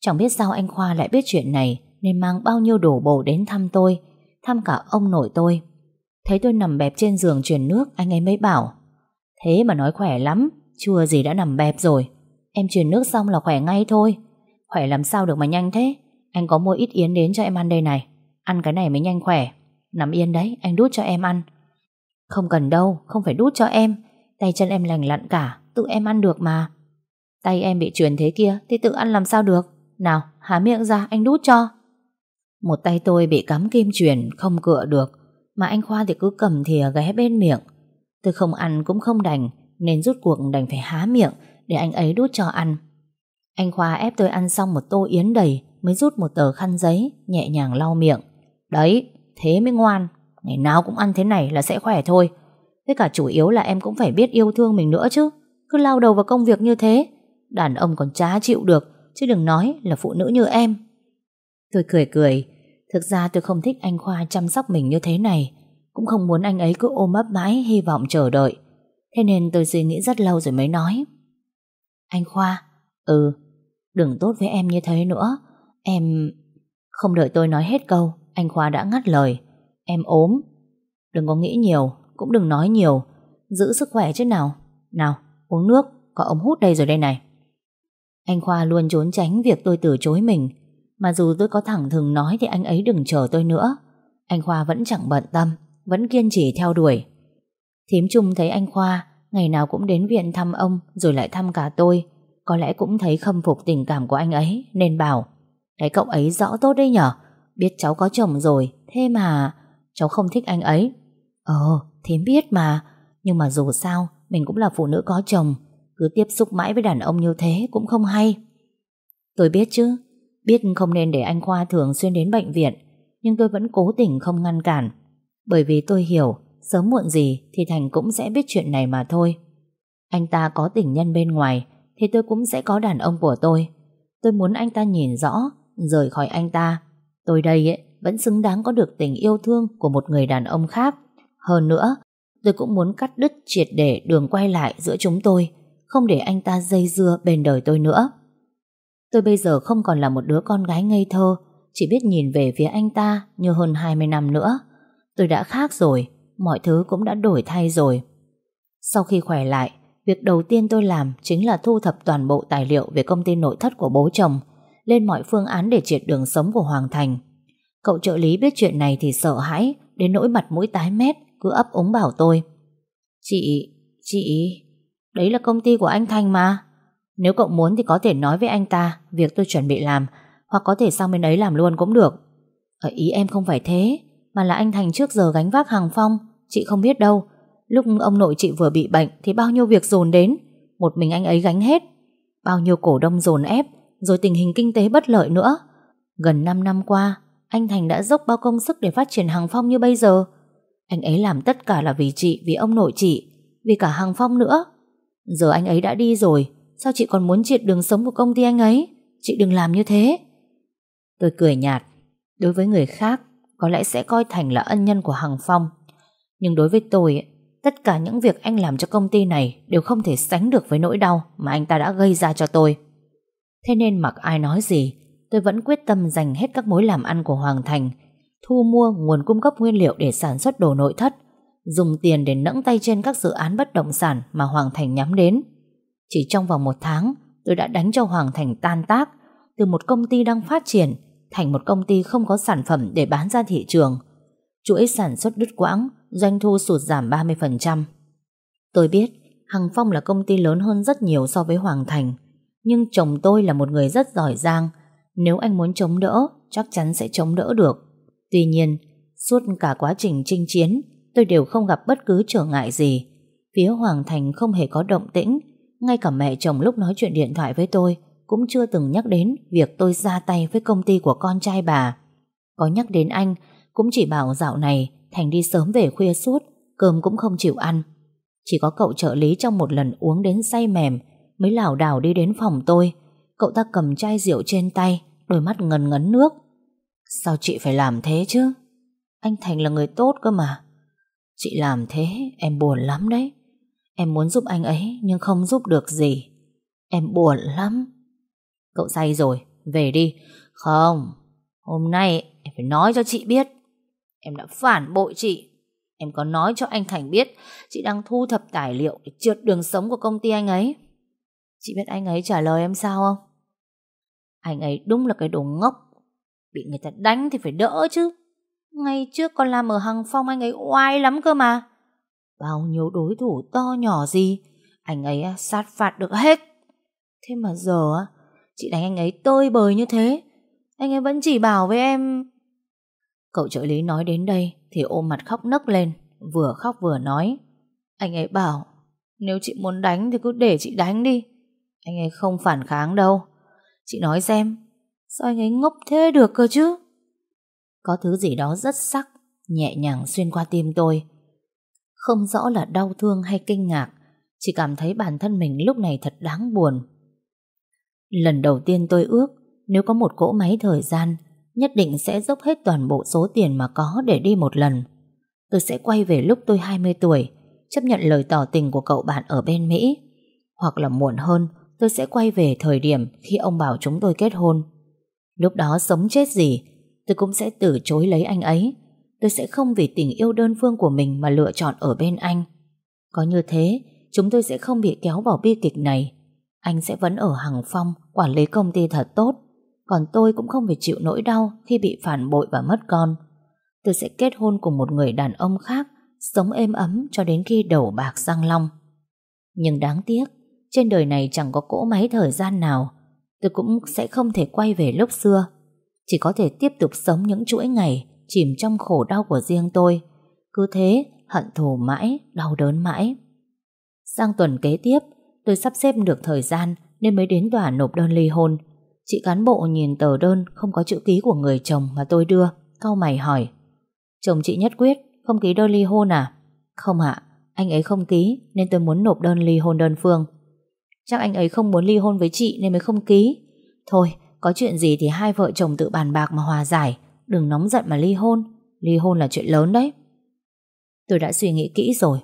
Chẳng biết sao anh Khoa lại biết chuyện này, nên mang bao nhiêu đổ bổ đến thăm tôi, thăm cả ông nội tôi. Thấy tôi nằm bẹp trên giường truyền nước, anh ấy mới bảo Thế mà nói khỏe lắm Chưa gì đã nằm bẹp rồi. Em truyền nước xong là khỏe ngay thôi. Khỏe làm sao được mà nhanh thế? Anh có mua ít yến đến cho em ăn đây này. Ăn cái này mới nhanh khỏe. Nằm yên đấy anh đút cho em ăn. Không cần đâu không phải đút cho em. Tay chân em lành lặn cả Tự em ăn được mà. Tay em bị truyền thế kia thì tự ăn làm sao được? Nào há miệng ra anh đút cho. Một tay tôi bị cắm kim truyền Không cựa được Mà anh Khoa thì cứ cầm thìa ghé bên miệng. Tôi không ăn cũng không đành Nên rút cuộc đành phải há miệng Để anh ấy đút cho ăn. Anh Khoa ép tôi ăn xong một tô yến đầy Mới rút một tờ khăn giấy Nhẹ nhàng lau miệng. Đấy, thế mới ngoan Ngày nào cũng ăn thế này là sẽ khỏe thôi. Với cả chủ yếu là em cũng phải biết yêu thương mình nữa chứ Cứ lao đầu vào công việc như thế. Đàn ông còn chá chịu được Chứ đừng nói là phụ nữ như em. Tôi cười cười. Thực ra tôi không thích anh Khoa chăm sóc mình như thế này. Cũng không muốn anh ấy cứ ôm ấp mãi, hy vọng chờ đợi. Thế nên tôi suy nghĩ rất lâu rồi mới nói. Anh Khoa Ừ Đừng tốt với em như thế nữa. Em, Không đợi tôi nói hết câu, Anh Khoa đã ngắt lời. Em ốm. Đừng có nghĩ nhiều, Cũng đừng nói nhiều. Giữ sức khỏe chứ nào. Nào, uống nước, Có ống hút đây rồi đây này. Anh Khoa luôn trốn tránh việc tôi từ chối mình. Mà dù tôi có thẳng thừng nói Thì anh ấy đừng chờ tôi nữa Anh Khoa vẫn chẳng bận tâm, vẫn kiên trì theo đuổi. Thím Trung thấy anh Khoa, ngày nào cũng đến viện thăm ông rồi lại thăm cả tôi. Có lẽ cũng thấy khâm phục tình cảm của anh ấy, nên bảo, Cái cậu ấy rõ tốt đấy nhở, Biết cháu có chồng rồi, Thế mà cháu không thích anh ấy Ờ thím biết mà, Nhưng mà dù sao, mình cũng là phụ nữ có chồng, Cứ tiếp xúc mãi với đàn ông như thế Cũng không hay Tôi biết chứ Biết không nên để anh Khoa thường xuyên đến bệnh viện Nhưng tôi vẫn cố tình không ngăn cản. Bởi vì tôi hiểu Sớm muộn gì thì Thành cũng sẽ biết chuyện này mà thôi. Anh ta có tình nhân bên ngoài Thì tôi cũng sẽ có đàn ông của tôi. Tôi muốn anh ta nhìn rõ Rời khỏi anh ta. Tôi đây ấy, vẫn xứng đáng có được tình yêu thương Của một người đàn ông khác. Hơn nữa tôi cũng muốn cắt đứt triệt để đường quay lại giữa chúng tôi, không để anh ta dây dưa bên đời tôi nữa. Tôi bây giờ không còn là một đứa con gái ngây thơ, chỉ biết nhìn về phía anh ta như hơn 20 năm nữa. Tôi đã khác rồi, mọi thứ cũng đã đổi thay rồi. Sau khi khỏe lại, việc đầu tiên tôi làm chính là thu thập toàn bộ tài liệu về công ty nội thất của bố chồng, lên mọi phương án để triệt đường sống của Hoàng Thành. Cậu trợ lý biết chuyện này thì sợ hãi, đến nỗi mặt mũi tái mét, cứ ấp úng bảo tôi. Chị, chị, đấy là công ty của anh Thành mà. Nếu cậu muốn thì có thể nói với anh ta việc tôi chuẩn bị làm, hoặc có thể sang bên ấy làm luôn cũng được. Ở ý em không phải thế, mà là anh Thành trước giờ gánh vác hàng phong, chị không biết đâu. Lúc ông nội chị vừa bị bệnh thì bao nhiêu việc dồn đến, một mình anh ấy gánh hết. Bao nhiêu cổ đông dồn ép, rồi tình hình kinh tế bất lợi nữa. Gần 5 năm qua, anh Thành đã dốc bao công sức để phát triển hàng phong như bây giờ. Anh ấy làm tất cả là vì chị, vì ông nội chị, vì cả hàng phong nữa. Giờ anh ấy đã đi rồi, sao chị còn muốn triệt đường sống của công ty anh ấy? Chị đừng làm như thế. Tôi cười nhạt. Đối với người khác, có lẽ sẽ coi Thành là ân nhân của Hằng Phong. Nhưng đối với tôi, tất cả những việc anh làm cho công ty này đều không thể sánh được với nỗi đau mà anh ta đã gây ra cho tôi. Thế nên mặc ai nói gì, tôi vẫn quyết tâm dành hết các mối làm ăn của Hoàng Thành, thu mua nguồn cung cấp nguyên liệu để sản xuất đồ nội thất, dùng tiền để nẫng tay trên các dự án bất động sản mà Hoàng Thành nhắm đến. Chỉ trong vòng một tháng, tôi đã đánh cho Hoàng Thành tan tác, từ một công ty đang phát triển thành một công ty không có sản phẩm để bán ra thị trường. Chuỗi sản xuất đứt quãng, doanh thu sụt giảm 30%. Tôi biết Hằng Phong là công ty lớn hơn rất nhiều so với Hoàng Thành, nhưng chồng tôi là một người rất giỏi giang, nếu anh muốn chống đỡ, chắc chắn sẽ chống đỡ được. Tuy nhiên, suốt cả quá trình chinh chiến, tôi đều không gặp bất cứ trở ngại gì. Phía Hoàng Thành không hề có động tĩnh, ngay cả mẹ chồng lúc nói chuyện điện thoại với tôi cũng chưa từng nhắc đến việc tôi ra tay với công ty của con trai bà. Có nhắc đến anh, cũng chỉ bảo dạo này Thành đi sớm về khuya suốt, cơm cũng không chịu ăn. Chỉ có cậu trợ lý trong một lần uống đến say mềm mới lảo đảo đi đến phòng tôi. Cậu ta cầm chai rượu trên tay, đôi mắt ngần ngấn nước. Sao chị phải làm thế chứ? Anh Thành là người tốt cơ mà. Chị làm thế em buồn lắm đấy. Em muốn giúp anh ấy nhưng không giúp được gì. Em buồn lắm. Cậu say rồi, về đi. Không, hôm nay em phải nói cho chị biết. Em đã phản bội chị. Em có nói cho anh Thành biết chị đang thu thập tài liệu để trượt đường sống của công ty anh ấy. Chị biết anh ấy trả lời em sao không? Anh ấy đúng là cái đồ ngốc. Bị người ta đánh thì phải đỡ chứ. Ngày trước con làm ở Hằng Phong anh ấy oai lắm cơ mà. Bao nhiêu đối thủ to nhỏ gì, anh ấy à, sát phạt được hết. Thế mà giờ à, chị đánh anh ấy tơi bời như thế, anh ấy vẫn chỉ bảo với em. Cậu trợ lý nói đến đây thì ôm mặt khóc nấc lên, vừa khóc vừa nói. Anh ấy bảo, nếu chị muốn đánh thì cứ để chị đánh đi. Anh ấy không phản kháng đâu. Chị nói xem, sao anh ấy ngốc thế được cơ chứ? Có thứ gì đó rất sắc, nhẹ nhàng xuyên qua tim tôi. Không rõ là đau thương hay kinh ngạc, chỉ cảm thấy bản thân mình lúc này thật đáng buồn. Lần đầu tiên tôi ước, nếu có một cỗ máy thời gian, nhất định sẽ dốc hết toàn bộ số tiền mà có để đi một lần. Tôi sẽ quay về lúc tôi 20 tuổi, chấp nhận lời tỏ tình của cậu bạn ở bên Mỹ. Hoặc là muộn hơn, tôi sẽ quay về thời điểm khi ông bảo chúng tôi kết hôn. Lúc đó sống chết gì, tôi cũng sẽ từ chối lấy anh ấy. Tôi sẽ không vì tình yêu đơn phương của mình mà lựa chọn ở bên anh. Có như thế, chúng tôi sẽ không bị kéo vào bi kịch này. Anh sẽ vẫn ở Hằng Phong, quản lý công ty thật tốt. Còn tôi cũng không phải chịu nỗi đau khi bị phản bội và mất con. Tôi sẽ kết hôn cùng một người đàn ông khác, sống êm ấm cho đến khi đầu bạc răng long. Nhưng đáng tiếc, trên đời này chẳng có cỗ máy thời gian nào Tôi cũng sẽ không thể quay về lúc xưa Chỉ có thể tiếp tục sống những chuỗi ngày Chìm trong khổ đau của riêng tôi. Cứ thế, hận thù mãi, Đau đớn mãi. Sang tuần kế tiếp, Tôi sắp xếp được thời gian Nên mới đến tòa nộp đơn ly hôn. Chị cán bộ nhìn tờ đơn Không có chữ ký của người chồng mà tôi đưa, Cau mày hỏi. Chồng chị nhất quyết không ký đơn ly hôn à? Không ạ, Anh ấy không ký nên tôi muốn nộp đơn ly hôn đơn phương. Chắc anh ấy không muốn ly hôn với chị nên mới không ký. Thôi, có chuyện gì thì hai vợ chồng tự bàn bạc mà hòa giải. Đừng nóng giận mà ly hôn. Ly hôn là chuyện lớn đấy. Tôi đã suy nghĩ kỹ rồi.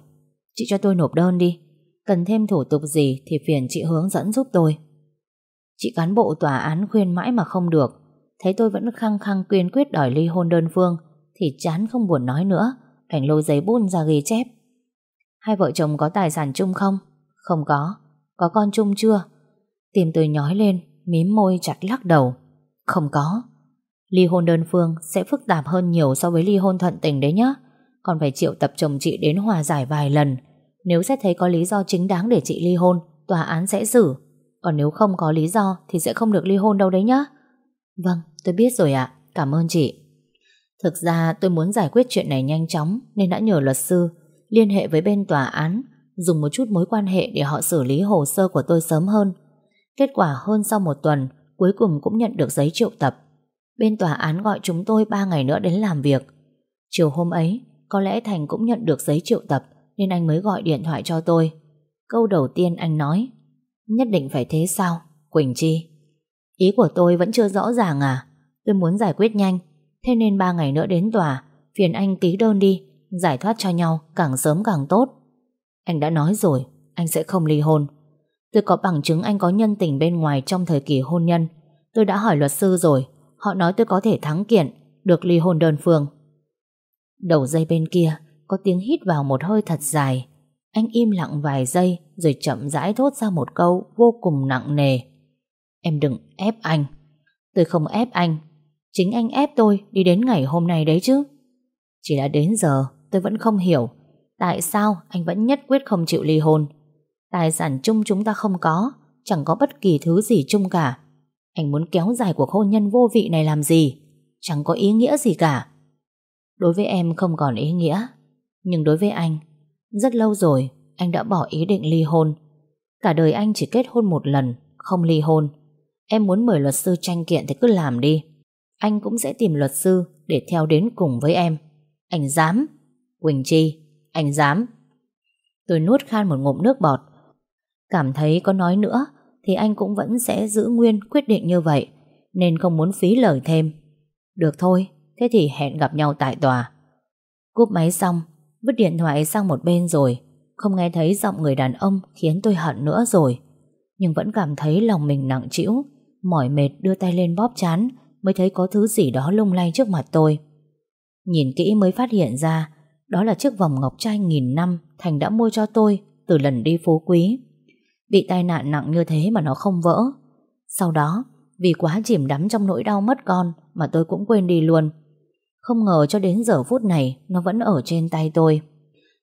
Chị cho tôi nộp đơn đi. Cần thêm thủ tục gì thì phiền chị hướng dẫn giúp tôi. Chị cán bộ tòa án khuyên mãi mà không được. Thấy tôi vẫn khăng khăng quyên quyết đòi ly hôn đơn phương, Thì chán không buồn nói nữa Cảnh lôi giấy bút ra ghi chép. Hai vợ chồng có tài sản chung không? Không có. Có con chung chưa? Tìm tôi nhói lên, Mím môi chặt lắc đầu. Không có. Ly hôn đơn phương sẽ phức tạp hơn nhiều so với ly hôn thuận tình đấy nhá. Còn phải triệu tập chồng chị đến hòa giải vài lần. Nếu xét thấy có lý do chính đáng để chị ly hôn, Tòa án sẽ xử. Còn nếu không có lý do Thì sẽ không được ly hôn đâu đấy nhá. Vâng tôi biết rồi ạ. Cảm ơn chị. Thực ra tôi muốn giải quyết chuyện này nhanh chóng Nên đã nhờ luật sư Liên hệ với bên tòa án, Dùng một chút mối quan hệ để họ xử lý hồ sơ của tôi sớm hơn. Kết quả hơn sau một tuần, Cuối cùng cũng nhận được giấy triệu tập. Bên tòa án gọi chúng tôi 3 ngày nữa đến làm việc. Chiều hôm ấy, Có lẽ Thành cũng nhận được giấy triệu tập Nên anh mới gọi điện thoại cho tôi. Câu đầu tiên anh nói, Nhất định phải thế sao, Quỳnh Chi? Ý của tôi vẫn chưa rõ ràng à Tôi muốn giải quyết nhanh. Thế nên 3 ngày nữa đến tòa, Phiền anh ký đơn đi, Giải thoát cho nhau, càng sớm càng tốt. Anh đã nói rồi, Anh sẽ không ly hôn. Tôi có bằng chứng anh có nhân tình bên ngoài trong thời kỳ hôn nhân. Tôi đã hỏi luật sư rồi Họ nói tôi có thể thắng kiện, Được ly hôn đơn phương. Đầu dây bên kia, Có tiếng hít vào một hơi thật dài. Anh im lặng vài giây, Rồi chậm rãi thốt ra một câu Vô cùng nặng nề. Em đừng ép anh. Tôi không ép anh. Chính anh ép tôi đi đến ngày hôm nay đấy chứ. Chỉ là đến giờ, tôi vẫn không hiểu Tại sao anh vẫn nhất quyết không chịu ly hôn. Tài sản chung chúng ta không có, Chẳng có bất kỳ thứ gì chung cả. Anh muốn kéo dài cuộc hôn nhân vô vị này làm gì? Chẳng có ý nghĩa gì cả. Đối với em không còn ý nghĩa. Nhưng đối với anh, Rất lâu rồi, anh đã bỏ ý định ly hôn. Cả đời anh chỉ kết hôn một lần, Không ly hôn. Em muốn mời luật sư tranh kiện thì cứ làm đi. Anh cũng sẽ tìm luật sư Để theo đến cùng với em. Anh dám? Quỳnh Chi, Anh dám? Tôi nuốt khan một ngụm nước bọt. Cảm thấy có nói nữa thì anh cũng vẫn sẽ giữ nguyên quyết định như vậy, Nên không muốn phí lời thêm. Được thôi, Thế thì hẹn gặp nhau tại tòa. Cúp máy xong, Vứt điện thoại sang một bên rồi. Không nghe thấy giọng người đàn ông Khiến tôi hận nữa rồi. Nhưng vẫn cảm thấy lòng mình nặng trĩu, Mỏi mệt đưa tay lên bóp chán Mới thấy có thứ gì đó lung lay trước mặt tôi. Nhìn kỹ mới phát hiện ra, Đó là chiếc vòng ngọc trai nghìn năm Thành đã mua cho tôi Từ lần đi phú quý. Bị tai nạn nặng như thế mà nó không vỡ. Sau đó, Vì quá chìm đắm trong nỗi đau mất con Mà tôi cũng quên đi luôn. Không ngờ cho đến giờ phút này, Nó vẫn ở trên tay tôi.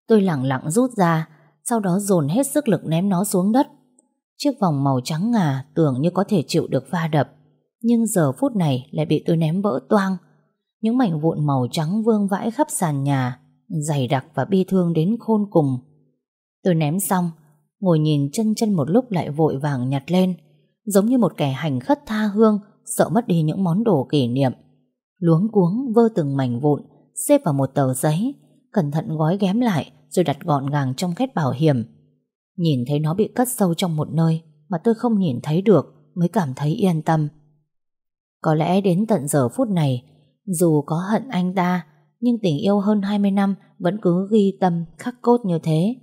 Tôi lặng lặng rút ra, Sau đó dồn hết sức lực ném nó xuống đất. Chiếc vòng màu trắng ngà Tưởng như có thể chịu được va đập, Nhưng giờ phút này lại bị tôi ném vỡ toang. Những mảnh vụn màu trắng vương vãi khắp sàn nhà, Dày đặc và bi thương đến khôn cùng. Tôi ném xong Ngồi nhìn chân chân một lúc lại vội vàng nhặt lên, Giống như một kẻ hành khất tha hương, Sợ mất đi những món đồ kỷ niệm. Luống cuống, vơ từng mảnh vụn, Xếp vào một tờ giấy, Cẩn thận gói ghém lại Rồi đặt gọn gàng trong két bảo hiểm. Nhìn thấy nó bị cất sâu trong một nơi Mà tôi không nhìn thấy được, Mới cảm thấy yên tâm. Có lẽ đến tận giờ phút này, Dù có hận anh ta, Nhưng tình yêu hơn 20 năm Vẫn cứ ghi tâm khắc cốt như thế.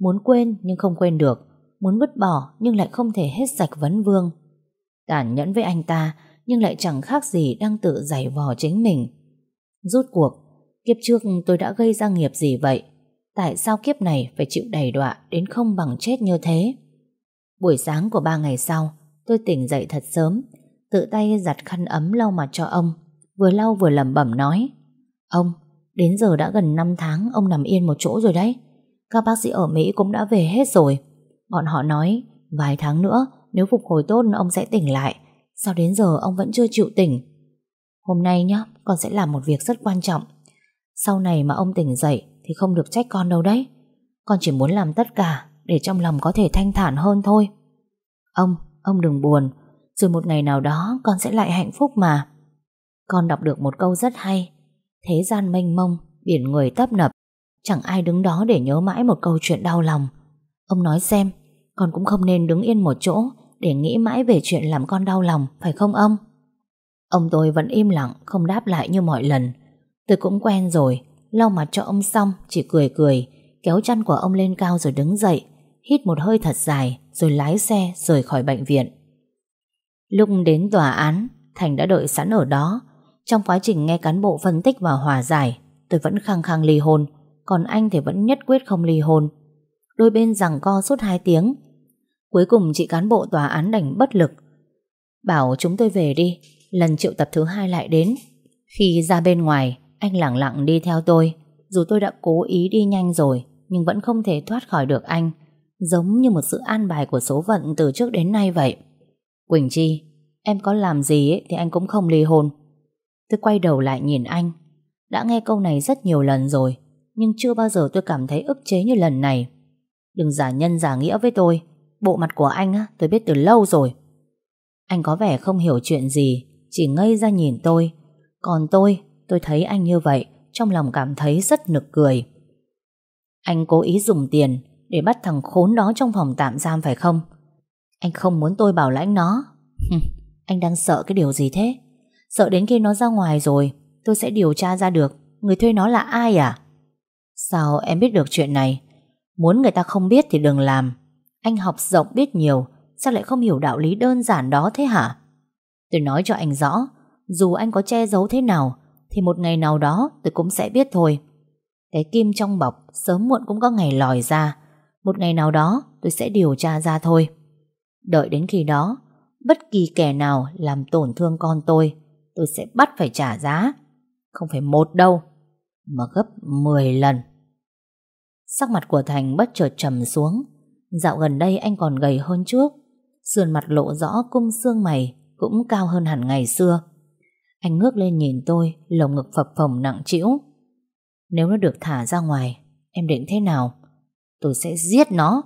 Muốn quên nhưng không quên được. Muốn vứt bỏ nhưng lại không thể hết sạch vấn vương. Tàn nhẫn với anh ta Nhưng lại chẳng khác gì đang tự giày vò chính mình. Rút cuộc Kiếp trước tôi đã gây ra nghiệp gì vậy? Tại sao kiếp này phải chịu đầy đọa Đến không bằng chết như thế? Buổi sáng của ba ngày sau Tôi tỉnh dậy thật sớm Tự tay giặt khăn ấm lau mặt cho ông Vừa lau vừa lẩm bẩm nói Ông, đến giờ đã gần 5 tháng Ông nằm yên một chỗ rồi đấy các bác sĩ ở Mỹ cũng đã về hết rồi. Bọn họ nói Vài tháng nữa nếu phục hồi tốt ông sẽ tỉnh lại. Sao đến giờ ông vẫn chưa chịu tỉnh? Hôm nay nhá Con sẽ làm một việc rất quan trọng. Sau này mà ông tỉnh dậy Thì không được trách con đâu đấy. Con chỉ muốn làm tất cả Để trong lòng có thể thanh thản hơn thôi. Ông, ông đừng buồn. Rồi một ngày nào đó con sẽ lại hạnh phúc mà. Con đọc được một câu rất hay. Thế gian mênh mông Biển người tấp nập. Chẳng ai đứng đó để nhớ mãi một câu chuyện đau lòng Ông nói xem Con cũng không nên đứng yên một chỗ Để nghĩ mãi về chuyện làm con đau lòng Phải không ông Ông tôi vẫn im lặng Không đáp lại như mọi lần Tôi cũng quen rồi Lau mặt cho ông xong Chỉ cười cười kéo chăn của ông lên cao rồi đứng dậy, hít một hơi thật dài rồi lái xe rời khỏi bệnh viện. Lúc đến tòa án, Thành đã đợi sẵn ở đó. Trong quá trình nghe cán bộ phân tích và hòa giải, tôi vẫn khăng khăng ly hôn, còn anh thì vẫn nhất quyết không ly hôn. Đôi bên rằng co suốt 2 tiếng. Cuối cùng chị cán bộ tòa án đành bất lực. Bảo chúng tôi về đi, lần triệu tập thứ hai lại đến. Khi ra bên ngoài, anh lặng lặng đi theo tôi. Dù tôi đã cố ý đi nhanh rồi, nhưng vẫn không thể thoát khỏi được anh. Giống như một sự an bài của số phận từ trước đến nay vậy. Quỳnh Chi, em có làm gì ấy, thì anh cũng không ly hôn. Tôi quay đầu lại nhìn anh. Đã nghe câu này rất nhiều lần rồi, nhưng chưa bao giờ tôi cảm thấy ức chế như lần này. Đừng giả nhân giả nghĩa với tôi. Bộ mặt của anh á, tôi biết từ lâu rồi. Anh có vẻ không hiểu chuyện gì, chỉ ngây ra nhìn tôi. Còn tôi, tôi thấy anh như vậy, trong lòng cảm thấy rất nực cười. Anh cố ý dùng tiền để bắt thằng khốn đó trong phòng tạm giam phải không? Anh không muốn tôi bảo lãnh nó. anh đang sợ cái điều gì thế? Sợ đến khi nó ra ngoài rồi, tôi sẽ điều tra ra được người thuê nó là ai à? Sao em biết được chuyện này? Muốn người ta không biết thì đừng làm. Anh học rộng biết nhiều, sao lại không hiểu đạo lý đơn giản đó thế hả? Tôi nói cho anh rõ, dù anh có che giấu thế nào, thì một ngày nào đó tôi cũng sẽ biết thôi. Cái kim trong bọc sớm muộn cũng có ngày lòi ra. Một ngày nào đó tôi sẽ điều tra ra thôi. Đợi đến khi đó, bất kỳ kẻ nào làm tổn thương con tôi, tôi sẽ bắt phải trả giá. Không phải một đâu, mà gấp 10 lần. Sắc mặt của Thành bất chợt trầm xuống. Dạo gần đây anh còn gầy hơn trước. Sườn mặt lộ rõ cung xương mày cũng cao hơn hẳn ngày xưa. Anh ngước lên nhìn tôi, lồng ngực phập phồng nặng trĩu. Nếu nó được thả ra ngoài, em định thế nào? Tôi sẽ giết nó.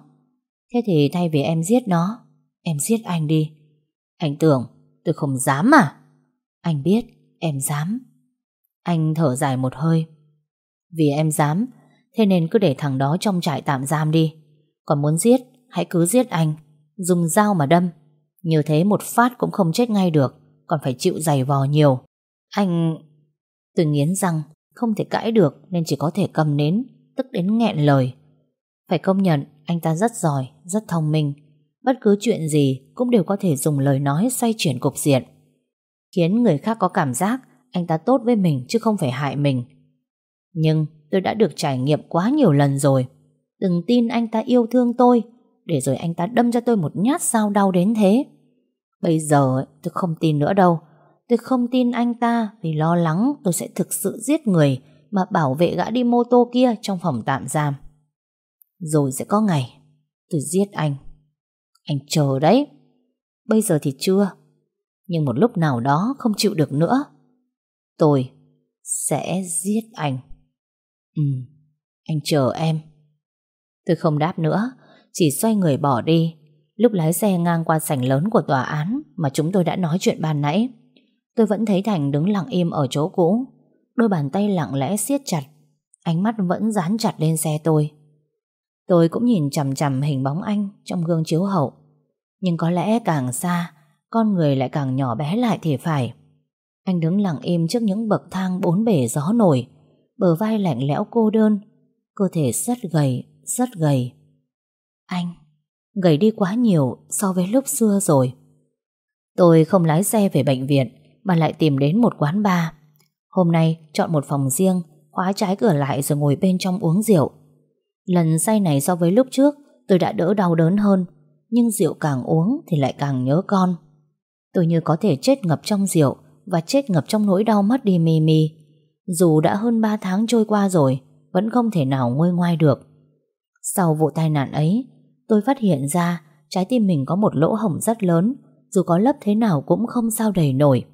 Thế thì thay vì em giết nó, em giết anh đi. Anh tưởng tôi không dám à? Anh biết em dám. Anh thở dài một hơi. Vì em dám, thế nên cứ để thằng đó trong trại tạm giam đi. Còn muốn giết, hãy cứ giết anh. Dùng dao mà đâm. Như thế một phát cũng không chết ngay được, còn phải chịu giày vò nhiều. Anh... Tôi nghiến răng, không thể cãi được nên chỉ có thể cầm nến, tức đến nghẹn lời. Phải công nhận, anh ta rất giỏi, rất thông minh. Bất cứ chuyện gì cũng đều có thể dùng lời nói xoay chuyển cục diện. Khiến người khác có cảm giác anh ta tốt với mình chứ không phải hại mình. Nhưng tôi đã được trải nghiệm quá nhiều lần rồi. Đừng tin anh ta yêu thương tôi, để rồi anh ta đâm cho tôi một nhát sao đau đến thế. Bây giờ tôi không tin nữa đâu. Tôi không tin anh ta vì lo lắng tôi sẽ thực sự giết người mà bảo vệ gã đi mô tô kia trong phòng tạm giam. Rồi sẽ có ngày tôi giết anh. Anh chờ đấy. Bây giờ thì chưa. Nhưng một lúc nào đó không chịu được nữa. Tôi sẽ giết anh. Ừ, anh chờ em. Tôi không đáp nữa, chỉ xoay người bỏ đi. Lúc lái xe ngang qua sảnh lớn của tòa án mà chúng tôi đã nói chuyện ban nãy, tôi vẫn thấy Thành đứng lặng im ở chỗ cũ. Đôi bàn tay lặng lẽ siết chặt, ánh mắt vẫn dán chặt lên xe tôi. Tôi cũng nhìn chằm chằm hình bóng anh trong gương chiếu hậu. Nhưng có lẽ càng xa, con người lại càng nhỏ bé lại thì phải. Anh đứng lặng im trước những bậc thang bốn bể gió nổi, bờ vai lạnh lẽo cô đơn, cơ thể rất gầy, rất gầy. Anh, gầy đi quá nhiều so với lúc xưa rồi. Tôi không lái xe về bệnh viện, mà lại tìm đến một quán bar. Hôm nay chọn một phòng riêng, khóa trái cửa lại rồi ngồi bên trong uống rượu. Lần say này so với lúc trước, tôi đã đỡ đau đớn hơn, nhưng rượu càng uống thì lại càng nhớ con. Tôi như có thể chết ngập trong rượu và chết ngập trong nỗi đau mất đi mì mì. Dù đã hơn 3 tháng trôi qua rồi, vẫn không thể nào nguôi ngoai được. Sau vụ tai nạn ấy, tôi phát hiện ra trái tim mình có một lỗ hổng rất lớn, dù có lấp thế nào cũng không sao đầy nổi.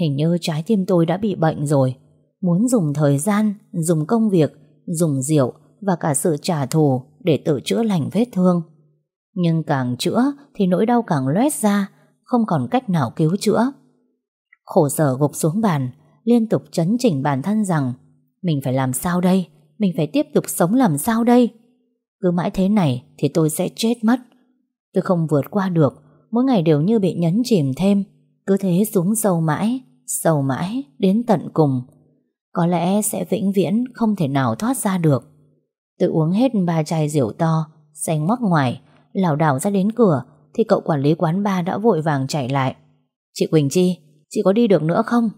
Hình như trái tim tôi đã bị bệnh rồi, muốn dùng thời gian, dùng công việc, dùng rượu và cả sự trả thù để tự chữa lành vết thương. Nhưng càng chữa thì nỗi đau càng loét ra, không còn cách nào cứu chữa. Khổ sở gục xuống bàn, liên tục chấn chỉnh bản thân rằng mình phải làm sao đây, mình phải tiếp tục sống làm sao đây. Cứ mãi thế này thì tôi sẽ chết mất. Tôi không vượt qua được, mỗi ngày đều như bị nhấn chìm thêm, cứ thế xuống sâu mãi, sâu mãi, đến tận cùng. Có lẽ sẽ vĩnh viễn không thể nào thoát ra được. Tôi uống hết ba chai rượu to, xanh ngoắc ngoài, lảo đảo ra đến cửa thì cậu quản lý quán bar đã vội vàng chạy lại. Chị Quỳnh Chi, chị có đi được nữa không?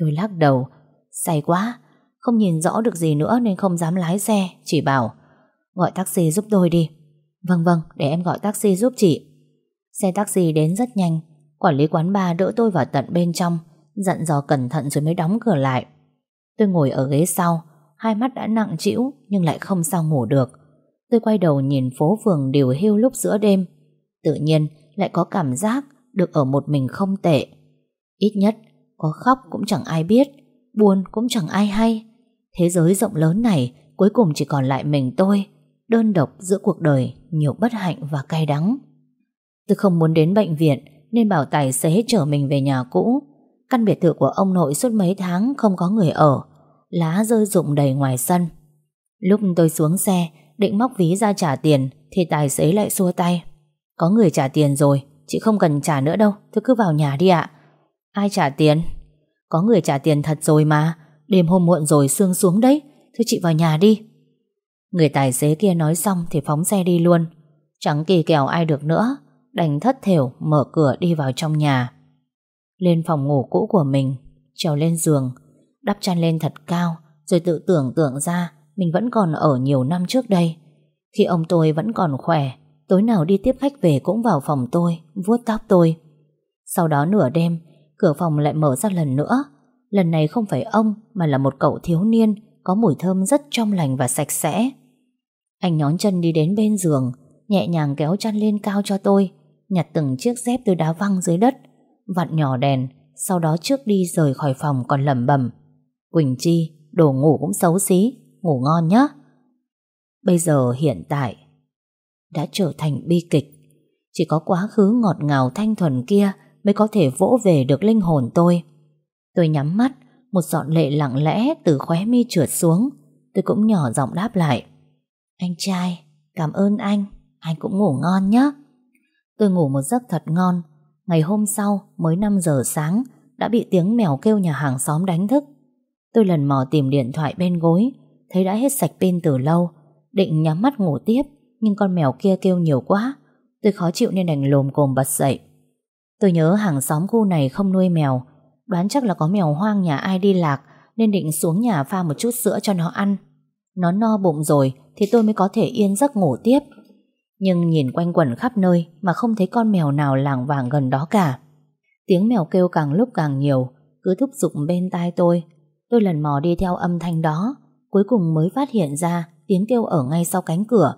Tôi lắc đầu, say quá, không nhìn rõ được gì nữa nên không dám lái xe, chỉ bảo gọi taxi giúp tôi đi. Vâng vâng, để em gọi taxi giúp chị. Xe taxi đến rất nhanh, quản lý quán bar đỡ tôi vào tận bên trong, dặn dò cẩn thận rồi mới đóng cửa lại. Tôi ngồi ở ghế sau, hai mắt đã nặng trĩu nhưng lại không sao ngủ được. Tôi quay đầu nhìn phố phường điều hưu lúc giữa đêm. Tự nhiên lại có cảm giác được ở một mình không tệ. Ít nhất, có khóc cũng chẳng ai biết, buồn cũng chẳng ai hay. Thế giới rộng lớn này cuối cùng chỉ còn lại mình tôi, đơn độc giữa cuộc đời nhiều bất hạnh và cay đắng. Tôi không muốn đến bệnh viện nên bảo tài xế chở mình về nhà cũ. Căn biệt thự của ông nội suốt mấy tháng không có người ở, lá rơi rụng đầy ngoài sân. Lúc tôi xuống xe, định móc ví ra trả tiền thì tài xế lại xua tay. Có người trả tiền rồi, chị không cần trả nữa đâu, tôi cứ vào nhà đi ạ. Ai trả tiền? Có người trả tiền thật rồi mà, đêm hôm muộn rồi sương xuống đấy, thôi chị vào nhà đi. Người tài xế kia nói xong thì phóng xe đi luôn. Chẳng kỳ kèo ai được nữa, đành thất thểu mở cửa đi vào trong nhà. Lên phòng ngủ cũ của mình, trèo lên giường, đắp chăn lên thật cao, rồi tự tưởng tượng ra mình vẫn còn ở nhiều năm trước đây. Khi ông tôi vẫn còn khỏe, tối nào đi tiếp khách về cũng vào phòng tôi, vuốt tóc tôi. Sau đó nửa đêm, cửa phòng lại mở ra lần nữa. Lần này không phải ông mà là một cậu thiếu niên có mùi thơm rất trong lành và sạch sẽ. Anh nhón chân đi đến bên giường, nhẹ nhàng kéo chăn lên cao cho tôi, nhặt từng chiếc dép từ đá văng dưới đất, vặn nhỏ đèn, sau đó trước đi rời khỏi phòng còn lẩm bẩm. Quỳnh Chi, đồ ngủ cũng xấu xí, ngủ ngon nhé. Bây giờ hiện tại đã trở thành bi kịch. Chỉ có quá khứ ngọt ngào thanh thuần kia mới có thể vỗ về được linh hồn tôi. Tôi nhắm mắt, một giọt lệ lặng lẽ từ khóe mi trượt xuống. Tôi cũng nhỏ giọng đáp lại. Anh trai, cảm ơn anh, anh cũng ngủ ngon nhé. Tôi ngủ một giấc thật ngon. Ngày hôm sau, mới 5 giờ sáng, đã bị tiếng mèo kêu nhà hàng xóm đánh thức. Tôi lần mò tìm điện thoại bên gối, thấy đã hết sạch pin từ lâu, định nhắm mắt ngủ tiếp, nhưng con mèo kia kêu nhiều quá. Tôi khó chịu nên đành lồm cồm bật dậy. Tôi nhớ hàng xóm khu này không nuôi mèo, đoán chắc là có mèo hoang nhà ai đi lạc, nên định xuống nhà pha một chút sữa cho nó ăn. Nó no bụng rồi thì tôi mới có thể yên giấc ngủ tiếp. Nhưng nhìn quanh quẩn khắp nơi mà không thấy con mèo nào làng vàng gần đó cả. Tiếng mèo kêu càng lúc càng nhiều, cứ thúc giục bên tai tôi. Tôi lần mò đi theo âm thanh đó, cuối cùng mới phát hiện ra tiếng kêu ở ngay sau cánh cửa.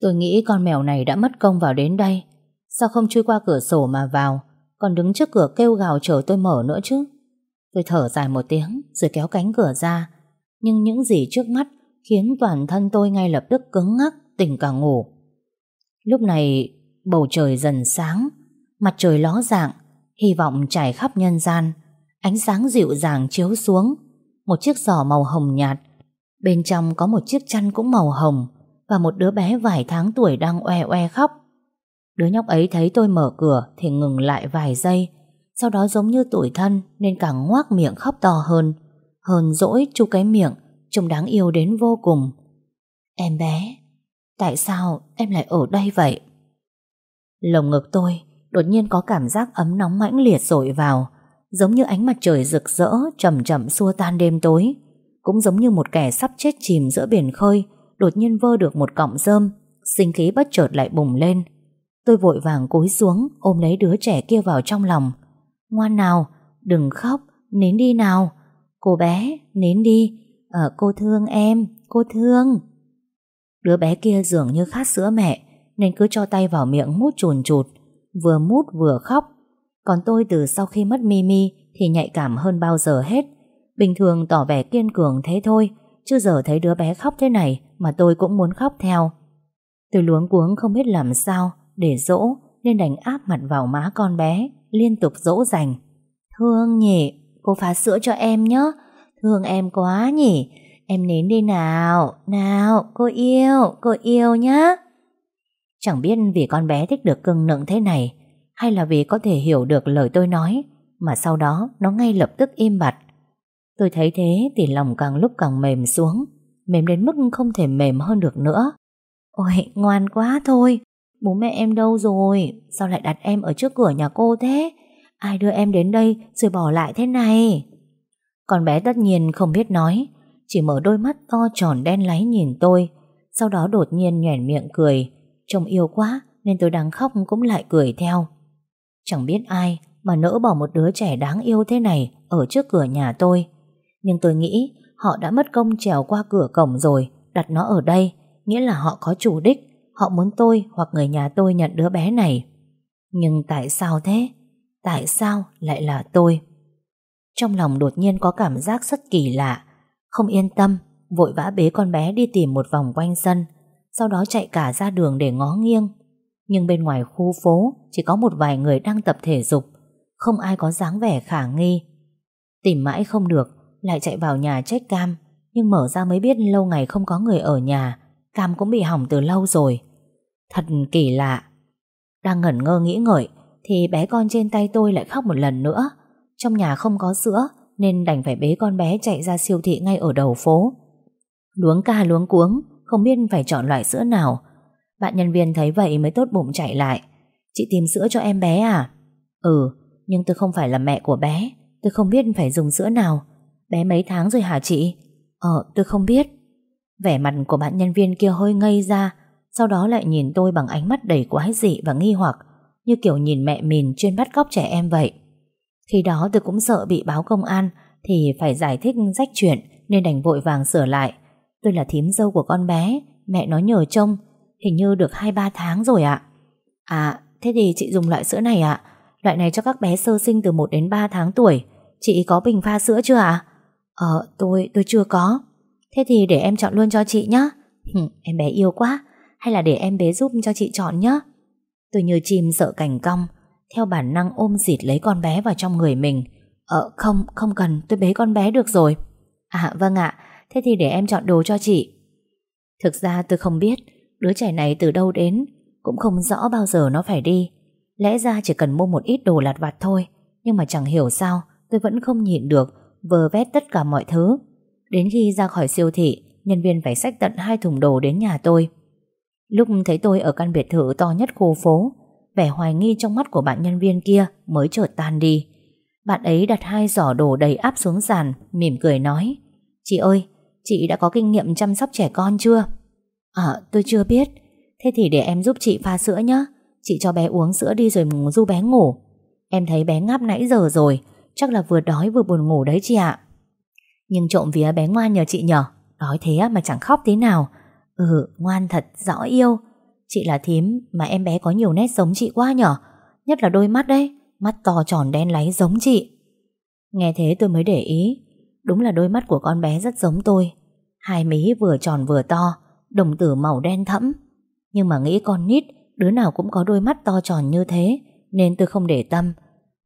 Tôi nghĩ con mèo này đã mất công vào đến đây. Sao không chui qua cửa sổ mà vào, còn đứng trước cửa kêu gào chờ tôi mở nữa chứ? Tôi thở dài một tiếng rồi kéo cánh cửa ra. Nhưng những gì trước mắt khiến toàn thân tôi ngay lập tức cứng ngắc, tỉnh cả ngủ. Lúc này, bầu trời dần sáng, mặt trời ló dạng, hy vọng trải khắp nhân gian, ánh sáng dịu dàng chiếu xuống, một chiếc giỏ màu hồng nhạt, bên trong có một chiếc chăn cũng màu hồng và một đứa bé vài tháng tuổi đang oe oe khóc. Đứa nhóc ấy thấy tôi mở cửa thì ngừng lại vài giây, sau đó giống như tuổi thân nên càng ngoác miệng khóc to hơn, hơn dỗi chu cái miệng trông đáng yêu đến vô cùng. Em bé, tại sao em lại ở đây vậy? Lồng ngực tôi đột nhiên có cảm giác ấm nóng mãnh liệt dội vào, giống như ánh mặt trời rực rỡ chậm chậm xua tan đêm tối, cũng giống như một kẻ sắp chết chìm giữa biển khơi, đột nhiên vơ được một cọng rơm, sinh khí bất chợt lại bùng lên. Tôi vội vàng cúi xuống, ôm lấy đứa trẻ kia vào trong lòng. Ngoan nào, đừng khóc, nín đi nào. Cô bé, nín đi, Ờ cô thương em Cô thương. Đứa bé kia dường như khát sữa mẹ Nên cứ cho tay vào miệng mút chùn chụt Vừa mút vừa khóc. Còn tôi từ sau khi mất Mimi Thì nhạy cảm hơn bao giờ hết. Bình thường tỏ vẻ kiên cường thế thôi Chứ giờ thấy đứa bé khóc thế này Mà tôi cũng muốn khóc theo. Tôi luống cuống không biết làm sao để dỗ nên đành áp mặt vào má con bé, Liên tục dỗ dành. Thương nhỉ, Cô phá sữa cho em nhé. Thương em quá nhỉ. Em nến đi nào. Nào, cô yêu Cô yêu nhá. Chẳng biết vì con bé thích được cưng nựng thế này, Hay là vì có thể hiểu được lời tôi nói, Mà sau đó nó ngay lập tức im bặt. Tôi thấy thế thì lòng càng lúc càng mềm xuống, Mềm đến mức không thể mềm hơn được nữa. Ôi, ngoan quá thôi. Bố mẹ em đâu rồi? Sao lại đặt em ở trước cửa nhà cô thế? Ai đưa em đến đây rồi bỏ lại thế này? Con bé tất nhiên không biết nói, Chỉ mở đôi mắt to tròn đen láy nhìn tôi, Sau đó đột nhiên nhoẻn miệng cười. Trông yêu quá Nên tôi đang khóc cũng lại cười theo. Chẳng biết ai Mà nỡ bỏ một đứa trẻ đáng yêu thế này Ở trước cửa nhà tôi. Nhưng tôi nghĩ họ đã mất công trèo qua cửa cổng rồi, Đặt nó ở đây, Nghĩa là họ có chủ đích. Họ muốn tôi hoặc người nhà tôi nhận đứa bé này. Nhưng tại sao thế? Tại sao lại là tôi? Trong lòng đột nhiên có cảm giác rất kỳ lạ. Không yên tâm, Vội vã bế con bé đi tìm một vòng quanh sân, Sau đó chạy cả ra đường để ngó nghiêng. Nhưng bên ngoài khu phố Chỉ có một vài người đang tập thể dục, Không ai có dáng vẻ khả nghi. Tìm mãi không được, Lại chạy vào nhà trách cam, Nhưng mở ra mới biết lâu ngày không có người ở nhà. Cam cũng bị hỏng từ lâu rồi. Thật kỳ lạ. Đang ngẩn ngơ nghĩ ngợi, Thì bé con trên tay tôi lại khóc một lần nữa. Trong nhà không có sữa, Nên đành phải bế con bé chạy ra siêu thị ngay ở đầu phố. Luống ca luống cuống, Không biết phải chọn loại sữa nào. Bạn nhân viên thấy vậy mới tốt bụng chạy lại. Chị tìm sữa cho em bé à? Ừ Nhưng tôi không phải là mẹ của bé. Tôi không biết phải dùng sữa nào. Bé mấy tháng rồi hả chị? Ờ tôi không biết. Vẻ mặt của bạn nhân viên kia hơi ngây ra, Sau đó lại nhìn tôi bằng ánh mắt đầy quái dị và nghi hoặc, Như kiểu nhìn mẹ mình chuyên bắt cóc trẻ em vậy. Khi đó tôi cũng sợ bị báo công an, Thì phải giải thích rách chuyện Nên đành vội vàng sửa lại. Tôi là thím dâu của con bé, Mẹ nó nhờ trông, Hình như được 2-3 tháng rồi ạ. À thế thì chị dùng loại sữa này ạ. Loại này cho các bé sơ sinh từ 1 đến 3 tháng tuổi. Chị có bình pha sữa chưa ạ? Ờ tôi tôi chưa có. Thế thì để em chọn luôn cho chị nhé Em bé yêu quá. Hay là để em bé giúp cho chị chọn nhé Tôi như chim sợ cảnh cong Theo bản năng ôm dịt lấy con bé vào trong người mình. Ờ không, không cần Tôi bế con bé được rồi. À vâng ạ, thế thì để em chọn đồ cho chị. Thực ra tôi không biết Đứa trẻ này từ đâu đến Cũng không rõ bao giờ nó phải đi. Lẽ ra chỉ cần mua một ít đồ lặt vặt thôi Nhưng mà chẳng hiểu sao Tôi vẫn không nhịn được Vờ vét tất cả mọi thứ. Đến khi ra khỏi siêu thị Nhân viên phải xách tận hai thùng đồ đến nhà tôi. Lúc thấy tôi ở căn biệt thự to nhất khu phố Vẻ hoài nghi trong mắt của bạn nhân viên kia Mới chợt tan đi. Bạn ấy đặt hai giỏ đồ đầy áp xuống sàn Mỉm cười nói Chị ơi, chị đã có kinh nghiệm chăm sóc trẻ con chưa? À, tôi chưa biết. Thế thì để em giúp chị pha sữa nhé Chị cho bé uống sữa đi rồi du bé ngủ. Em thấy bé ngáp nãy giờ rồi Chắc là vừa đói vừa buồn ngủ đấy chị ạ nhưng trộm vía bé ngoan nhờ chị nhở Nói thế mà chẳng khóc tí nào. Ừ ngoan thật, rõ yêu. Chị là thím mà em bé có nhiều nét giống chị quá nhở Nhất là đôi mắt đấy, Mắt to tròn đen láy giống chị. Nghe thế tôi mới để ý. Đúng là đôi mắt của con bé rất giống tôi. Hai mí vừa tròn vừa to, Đồng tử màu đen thẫm. Nhưng mà nghĩ con nít, Đứa nào cũng có đôi mắt to tròn như thế, Nên tôi không để tâm.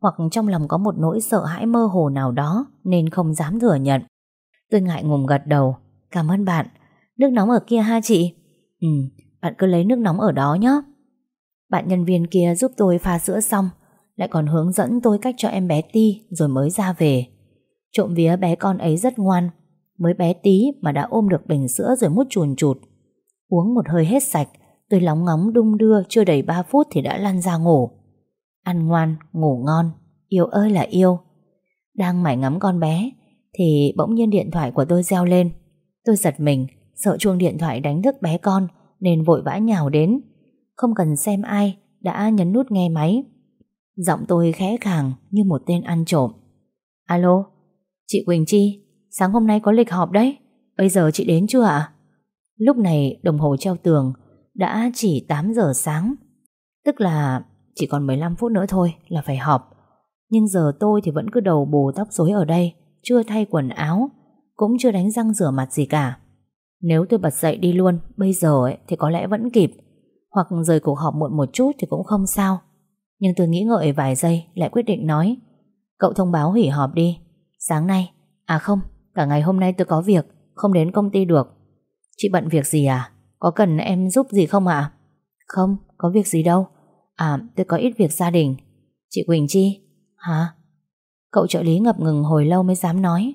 Hoặc trong lòng có một nỗi sợ hãi mơ hồ nào đó, Nên không dám thừa nhận. Tôi ngại ngùng gật đầu. Cảm ơn bạn. Nước nóng ở kia ha chị? Ừ bạn cứ lấy nước nóng ở đó nhé Bạn nhân viên kia giúp tôi pha sữa xong. Lại còn hướng dẫn tôi cách cho em bé ti Rồi mới ra về. Trộm vía bé con ấy rất ngoan. Mới bé tí mà đã ôm được bình sữa Rồi mút chuồn chụt. Uống một hơi hết sạch Tôi lóng ngóng đung đưa chưa đầy 3 phút thì đã lăn ra ngủ. Ăn ngoan, ngủ ngon. Yêu ơi là yêu. Đang mải ngắm con bé thì bỗng nhiên điện thoại của tôi reo lên. Tôi giật mình, sợ chuông điện thoại đánh thức bé con nên vội vã nhào đến. Không cần xem ai, đã nhấn nút nghe máy. Giọng tôi khẽ khàng như một tên ăn trộm. Alo, chị Quỳnh Chi, sáng hôm nay có lịch họp đấy. Bây giờ chị đến chưa ạ? Lúc này đồng hồ treo tường đã chỉ 8 giờ sáng. Tức là chỉ còn 15 phút nữa thôi là phải họp. Nhưng giờ tôi thì vẫn cứ đầu bù tóc rối ở đây chưa thay quần áo, cũng chưa đánh răng rửa mặt gì cả. Nếu tôi bật dậy đi luôn, bây giờ ấy, thì có lẽ vẫn kịp, hoặc rời cuộc họp muộn một chút thì cũng không sao. Nhưng tôi nghĩ ngợi vài giây, lại quyết định nói, cậu thông báo hủy họp đi. Sáng nay, à không, cả ngày hôm nay tôi có việc, không đến công ty được. Chị bận việc gì à? Có cần em giúp gì không ạ? Không, có việc gì đâu. À, tôi có ít việc gia đình. Chị Quỳnh Chi? Hả? Cậu trợ lý ngập ngừng hồi lâu mới dám nói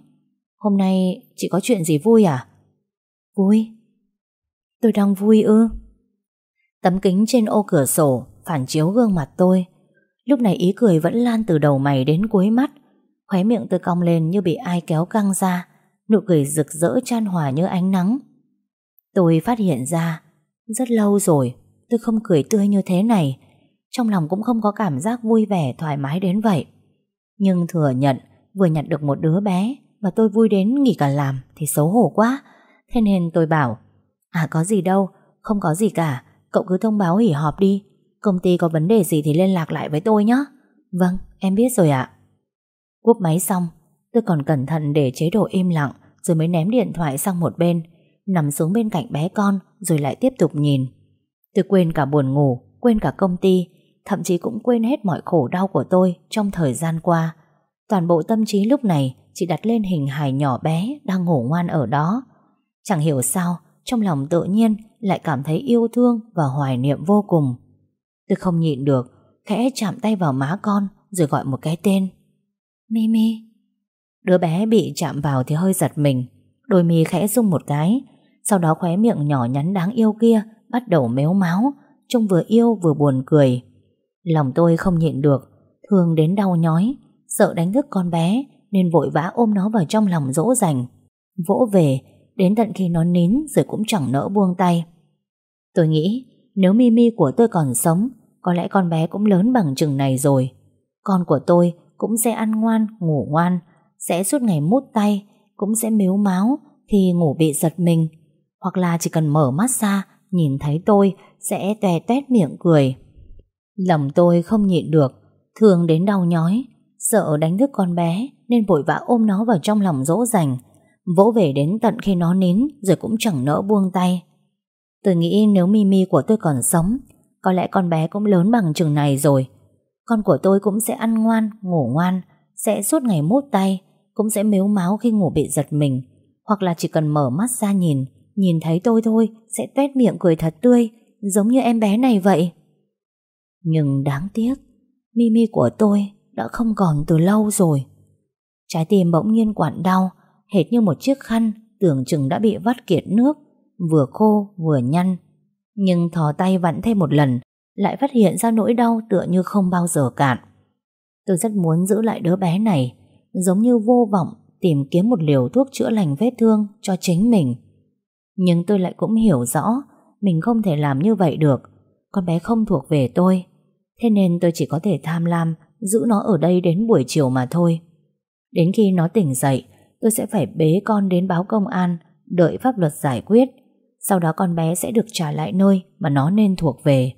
Hôm nay chị có chuyện gì vui à? Vui? Tôi đang vui ư? Tấm kính trên ô cửa sổ phản chiếu gương mặt tôi. Lúc này ý cười vẫn lan từ đầu mày đến cuối mắt. Khóe miệng tôi cong lên như bị ai kéo căng ra. Nụ cười rực rỡ chan hòa như ánh nắng. Tôi phát hiện ra rất lâu rồi tôi không cười tươi như thế này. Trong lòng cũng không có cảm giác vui vẻ thoải mái đến vậy. Nhưng thừa nhận vừa nhặt được một đứa bé mà tôi vui đến nghỉ cả làm thì xấu hổ quá. Thế nên tôi bảo À có gì đâu, không có gì cả Cậu cứ thông báo hỉ họp đi Công ty có vấn đề gì thì liên lạc lại với tôi nhé Vâng, em biết rồi ạ. Cúp máy xong Tôi còn cẩn thận để chế độ im lặng Rồi mới ném điện thoại sang một bên Nằm xuống bên cạnh bé con Rồi lại tiếp tục nhìn. Tôi quên cả buồn ngủ, quên cả công ty Thậm chí cũng quên hết mọi khổ đau của tôi Trong thời gian qua. Toàn bộ tâm trí lúc này Chỉ đặt lên hình hài nhỏ bé Đang ngủ ngoan ở đó. Chẳng hiểu sao, Trong lòng tự nhiên lại cảm thấy yêu thương Và hoài niệm vô cùng. Tôi không nhịn được, Khẽ chạm tay vào má con Rồi gọi một cái tên. Mimi Đứa bé bị chạm vào thì hơi giật mình. Đôi mi khẽ rung một cái, Sau đó khóe miệng nhỏ nhắn đáng yêu kia Bắt đầu méo máu, Trông vừa yêu vừa buồn cười. Lòng tôi không nhịn được, Thương đến đau nhói, Sợ đánh thức con bé Nên vội vã ôm nó vào trong lòng dỗ dành. Vỗ về, Đến tận khi nó nín rồi cũng chẳng nỡ buông tay. Tôi nghĩ Nếu Mimi của tôi còn sống, Có lẽ con bé cũng lớn bằng chừng này rồi. Con của tôi cũng sẽ ăn ngoan, Ngủ ngoan, Sẽ suốt ngày mút tay, Cũng sẽ miếu máu thì ngủ bị giật mình. Hoặc là chỉ cần mở mắt ra, Nhìn thấy tôi sẽ tè tét miệng cười. Lòng tôi không nhịn được Thường đến đau nhói. Sợ đánh thức con bé, Nên vội vã ôm nó vào trong lòng dỗ dành. Vỗ về đến tận khi nó nín, Rồi cũng chẳng nỡ buông tay. Tôi nghĩ nếu Mimi của tôi còn sống, Có lẽ con bé cũng lớn bằng chừng này rồi. Con của tôi cũng sẽ ăn ngoan, Ngủ ngoan, Sẽ suốt ngày mút tay, Cũng sẽ mếu máu khi ngủ bị giật mình. Hoặc là chỉ cần mở mắt ra nhìn Nhìn thấy tôi thôi, Sẽ tuét miệng cười thật tươi, Giống như em bé này vậy. Nhưng đáng tiếc, Mimi của tôi đã không còn từ lâu rồi. Trái tim bỗng nhiên quặn đau, Hệt như một chiếc khăn Tưởng chừng đã bị vắt kiệt nước, Vừa khô vừa nhăn. Nhưng thò tay vặn thêm một lần, Lại phát hiện ra nỗi đau tựa như không bao giờ cạn. Tôi rất muốn giữ lại đứa bé này, Giống như vô vọng Tìm kiếm một liều thuốc chữa lành vết thương Cho chính mình. Nhưng tôi lại cũng hiểu rõ, Mình không thể làm như vậy được. Con bé không thuộc về tôi Thế nên tôi chỉ có thể tham lam, Giữ nó ở đây đến buổi chiều mà thôi. Đến khi nó tỉnh dậy, Tôi sẽ phải bế con đến báo công an, Đợi pháp luật giải quyết. Sau đó con bé sẽ được trả lại nơi Mà nó nên thuộc về.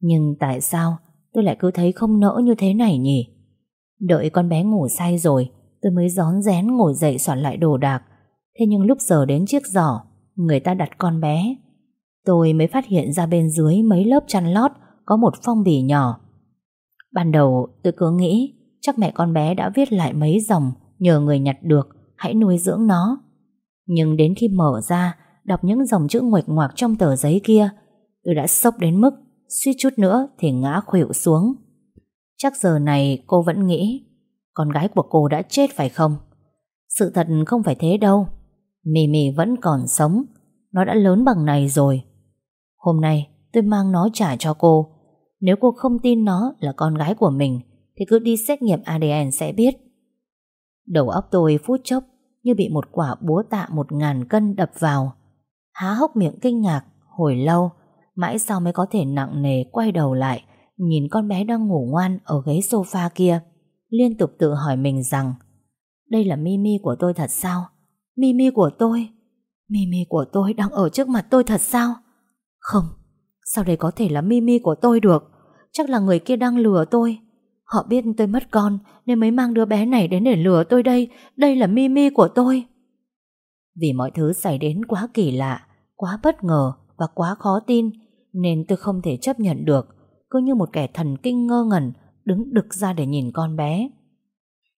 Nhưng tại sao tôi lại cứ thấy không nỡ như thế này nhỉ? Đợi con bé ngủ say rồi, Tôi mới gión rén ngồi dậy soạn lại đồ đạc. Thế nhưng lúc giờ đến chiếc giỏ, Người ta đặt con bé. Tôi mới phát hiện ra bên dưới mấy lớp chăn lót có một phong bì nhỏ. Ban đầu, tôi cứ nghĩ Chắc mẹ con bé đã viết lại mấy dòng Nhờ người nhặt được, Hãy nuôi dưỡng nó. Nhưng đến khi mở ra, Đọc những dòng chữ nguệch ngoạc trong tờ giấy kia, Tôi đã sốc đến mức Suýt chút nữa thì ngã khuỵu xuống. Chắc giờ này cô vẫn nghĩ Con gái của cô đã chết phải không? Sự thật không phải thế đâu. Mì Mì vẫn còn sống. Nó đã lớn bằng này rồi. Hôm nay, tôi mang nó trả cho cô. Nếu cô không tin nó là con gái của mình, Thì cứ đi xét nghiệm ADN sẽ biết. Đầu óc tôi phút chốc Như bị một quả búa tạ một ngàn cân đập vào. Há hốc miệng kinh ngạc, Hồi lâu, Mãi sau mới có thể nặng nề quay đầu lại, Nhìn con bé đang ngủ ngoan Ở ghế sofa kia, Liên tục tự hỏi mình rằng, Đây là Mimi của tôi thật sao? Mimi của tôi? Mimi của tôi đang ở trước mặt tôi thật sao? Không Sao đây có thể là Mimi của tôi được? Chắc là người kia đang lừa tôi. Họ biết tôi mất con, Nên mới mang đứa bé này đến để lừa tôi đây. Đây là Mimi của tôi. Vì mọi thứ xảy đến quá kỳ lạ, Quá bất ngờ Và quá khó tin, Nên tôi không thể chấp nhận được. Cứ như một kẻ thần kinh ngơ ngẩn, Đứng đực ra để nhìn con bé.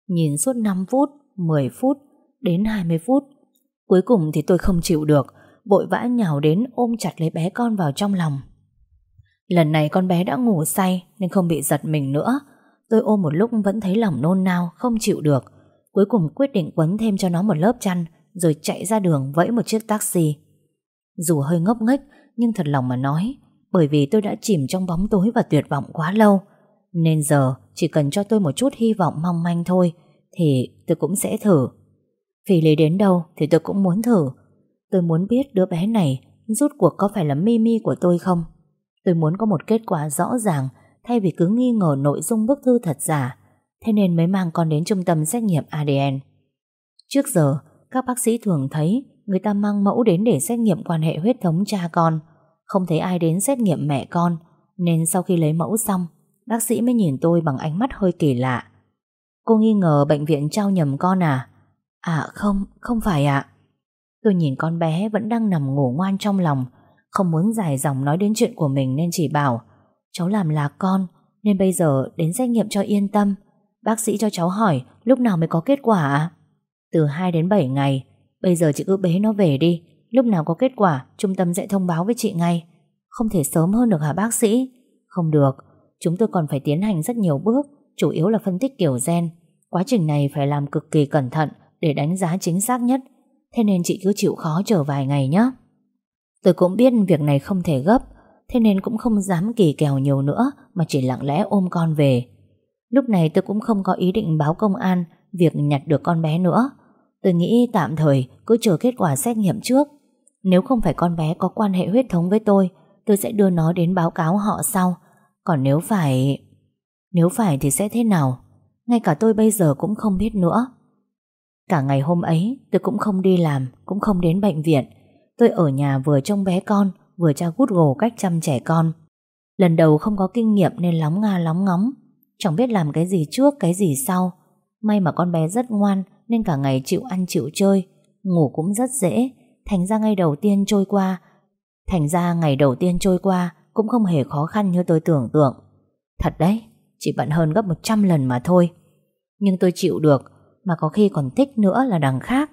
Nhìn suốt 5 phút 10 phút, Đến 20 phút, Cuối cùng thì tôi không chịu được, Vội vã nhào đến ôm chặt lấy bé con vào trong lòng. Lần này con bé đã ngủ say Nên không bị giật mình nữa. Tôi ôm một lúc vẫn thấy lòng nôn nao, Không chịu được. Cuối cùng quyết định quấn thêm cho nó một lớp chăn, Rồi chạy ra đường vẫy một chiếc taxi. Dù hơi ngốc nghếch, Nhưng thật lòng mà nói, Bởi vì tôi đã chìm trong bóng tối và tuyệt vọng quá lâu. Nên giờ, chỉ cần cho tôi một chút hy vọng mong manh thôi, Thì tôi cũng sẽ thử. Phi lý đến đâu thì tôi cũng muốn thử. Tôi muốn biết đứa bé này Rút cuộc có phải là Mimi của tôi không? Tôi muốn có một kết quả rõ ràng Thay vì cứ nghi ngờ nội dung bức thư thật giả. Thế nên mới mang con đến trung tâm xét nghiệm ADN Trước giờ Các bác sĩ thường thấy Người ta mang mẫu đến để xét nghiệm quan hệ huyết thống cha con. Không thấy ai đến xét nghiệm mẹ con Nên sau khi lấy mẫu xong Bác sĩ mới nhìn tôi bằng ánh mắt hơi kỳ lạ. Cô nghi ngờ bệnh viện trao nhầm con à? À không, không phải ạ. Tôi nhìn con bé vẫn đang nằm ngủ ngoan trong lòng không muốn dài dòng nói đến chuyện của mình Nên chỉ bảo, Cháu làm là con, Nên bây giờ đến xét nghiệm cho yên tâm. Bác sĩ cho cháu hỏi, lúc nào mới có kết quả ạ? Từ 2 đến 7 ngày. Bây giờ chị cứ bế nó về đi. Lúc nào có kết quả, Trung tâm sẽ thông báo với chị ngay. Không thể sớm hơn được hả bác sĩ? Không được. Chúng tôi còn phải tiến hành rất nhiều bước, Chủ yếu là phân tích kiểu gen. Quá trình này phải làm cực kỳ cẩn thận Để đánh giá chính xác nhất. Thế nên chị cứ chịu khó chờ vài ngày nhé Tôi cũng biết việc này không thể gấp, Thế nên cũng không dám kỳ kèo nhiều nữa, Mà chỉ lặng lẽ ôm con về. Lúc này tôi cũng không có ý định báo công an Việc nhặt được con bé nữa. Tôi nghĩ tạm thời cứ chờ kết quả xét nghiệm trước. Nếu không phải con bé có quan hệ huyết thống với tôi Tôi sẽ đưa nó đến báo cáo họ sau. Còn nếu phải... Nếu phải thì sẽ thế nào? Ngay cả tôi bây giờ cũng không biết nữa. Cả ngày hôm ấy, tôi cũng không đi làm, Cũng không đến bệnh viện. Tôi ở nhà vừa trông bé con, Vừa tra Google cách chăm trẻ con. Lần đầu không có kinh nghiệm nên lóng nga lóng ngóng. Chẳng biết làm cái gì trước, cái gì sau. May mà con bé rất ngoan, Nên cả ngày chịu ăn chịu chơi. Ngủ cũng rất dễ. Thành ra ngày đầu tiên trôi qua, Thành ra ngày đầu tiên trôi qua Cũng không hề khó khăn như tôi tưởng tượng. Thật đấy, Chỉ bận hơn gấp 100 lần mà thôi. Nhưng tôi chịu được, Mà có khi còn thích nữa là đằng khác.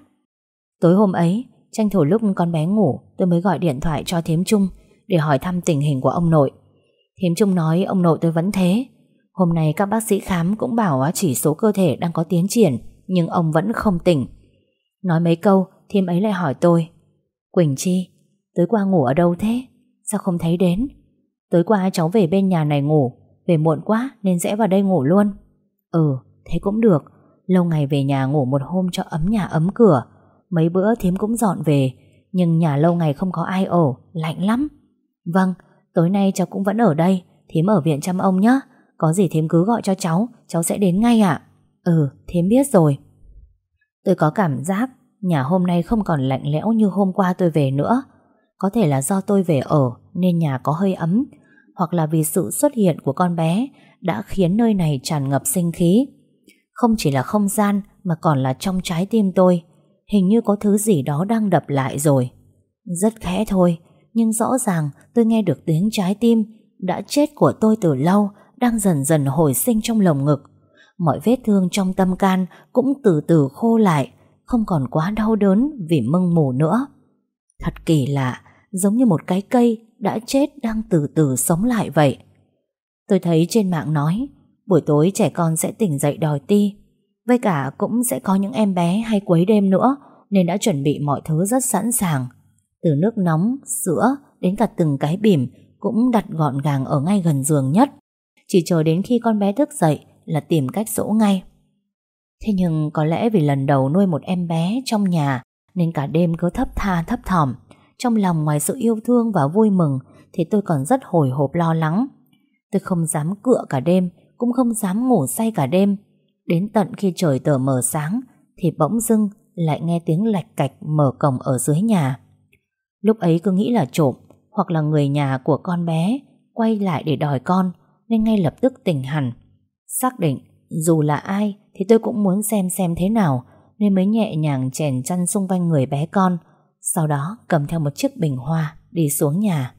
Tối hôm ấy Tranh thủ lúc con bé ngủ, Tôi mới gọi điện thoại cho Thiếm Trung Để hỏi thăm tình hình của ông nội. Thiếm Trung nói, ông nội tôi vẫn thế. Hôm nay các bác sĩ khám cũng bảo chỉ số cơ thể đang có tiến triển, Nhưng ông vẫn không tỉnh. Nói mấy câu, Thiếm ấy lại hỏi tôi, Quỳnh Chi, Tối qua ngủ ở đâu thế? Sao không thấy đến? Tối qua cháu về bên nhà này ngủ, Về muộn quá nên sẽ vào đây ngủ luôn. Ừ thế cũng được. Lâu ngày về nhà ngủ một hôm cho ấm nhà ấm cửa Mấy bữa thím cũng dọn về, Nhưng nhà lâu ngày không có ai ở, Lạnh lắm. Vâng tối nay cháu cũng vẫn ở đây, Thím ở viện chăm ông nhé Có gì thím cứ gọi cho cháu Cháu sẽ đến ngay ạ. Ừ thím biết rồi. Tôi có cảm giác Nhà hôm nay không còn lạnh lẽo như hôm qua tôi về nữa. Có thể là do tôi về ở, Nên nhà có hơi ấm. Hoặc là vì sự xuất hiện của con bé, Đã khiến nơi này tràn ngập sinh khí. Không chỉ là không gian, Mà còn là trong trái tim tôi. Hình như có thứ gì đó đang đập lại rồi. Rất khẽ thôi, Nhưng rõ ràng tôi nghe được tiếng trái tim Đã chết của tôi từ lâu, Đang dần dần hồi sinh trong lồng ngực. Mọi vết thương trong tâm can Cũng từ từ khô lại, Không còn quá đau đớn vì mưng mù nữa. Thật kỳ lạ, Giống như một cái cây đã chết đang từ từ sống lại vậy. Tôi thấy trên mạng nói, Buổi tối trẻ con sẽ tỉnh dậy đòi ti với cả cũng sẽ có những em bé hay quấy đêm nữa Nên đã chuẩn bị mọi thứ rất sẵn sàng. Từ nước nóng, sữa Đến cả từng cái bỉm Cũng đặt gọn gàng ở ngay gần giường nhất. Chỉ chờ đến khi con bé thức dậy Là tìm cách dỗ ngay. Thế nhưng có lẽ vì lần đầu nuôi một em bé trong nhà Nên cả đêm cứ thấp tha thấp thỏm. Trong lòng ngoài sự yêu thương và vui mừng Thì tôi còn rất hồi hộp lo lắng. Tôi không dám cựa cả đêm Cũng không dám ngủ say cả đêm. Đến tận khi trời tờ mờ sáng, Thì bỗng dưng lại nghe tiếng lạch cạch mở cổng ở dưới nhà. Lúc ấy cứ nghĩ là trộm, Hoặc là người nhà của con bé Quay lại để đòi con, Nên ngay lập tức tỉnh hẳn. Xác định dù là ai Thì tôi cũng muốn xem xem thế nào, Nên mới nhẹ nhàng chèn chăn xung quanh người bé con, Sau đó cầm theo một chiếc bình hoa Đi xuống nhà.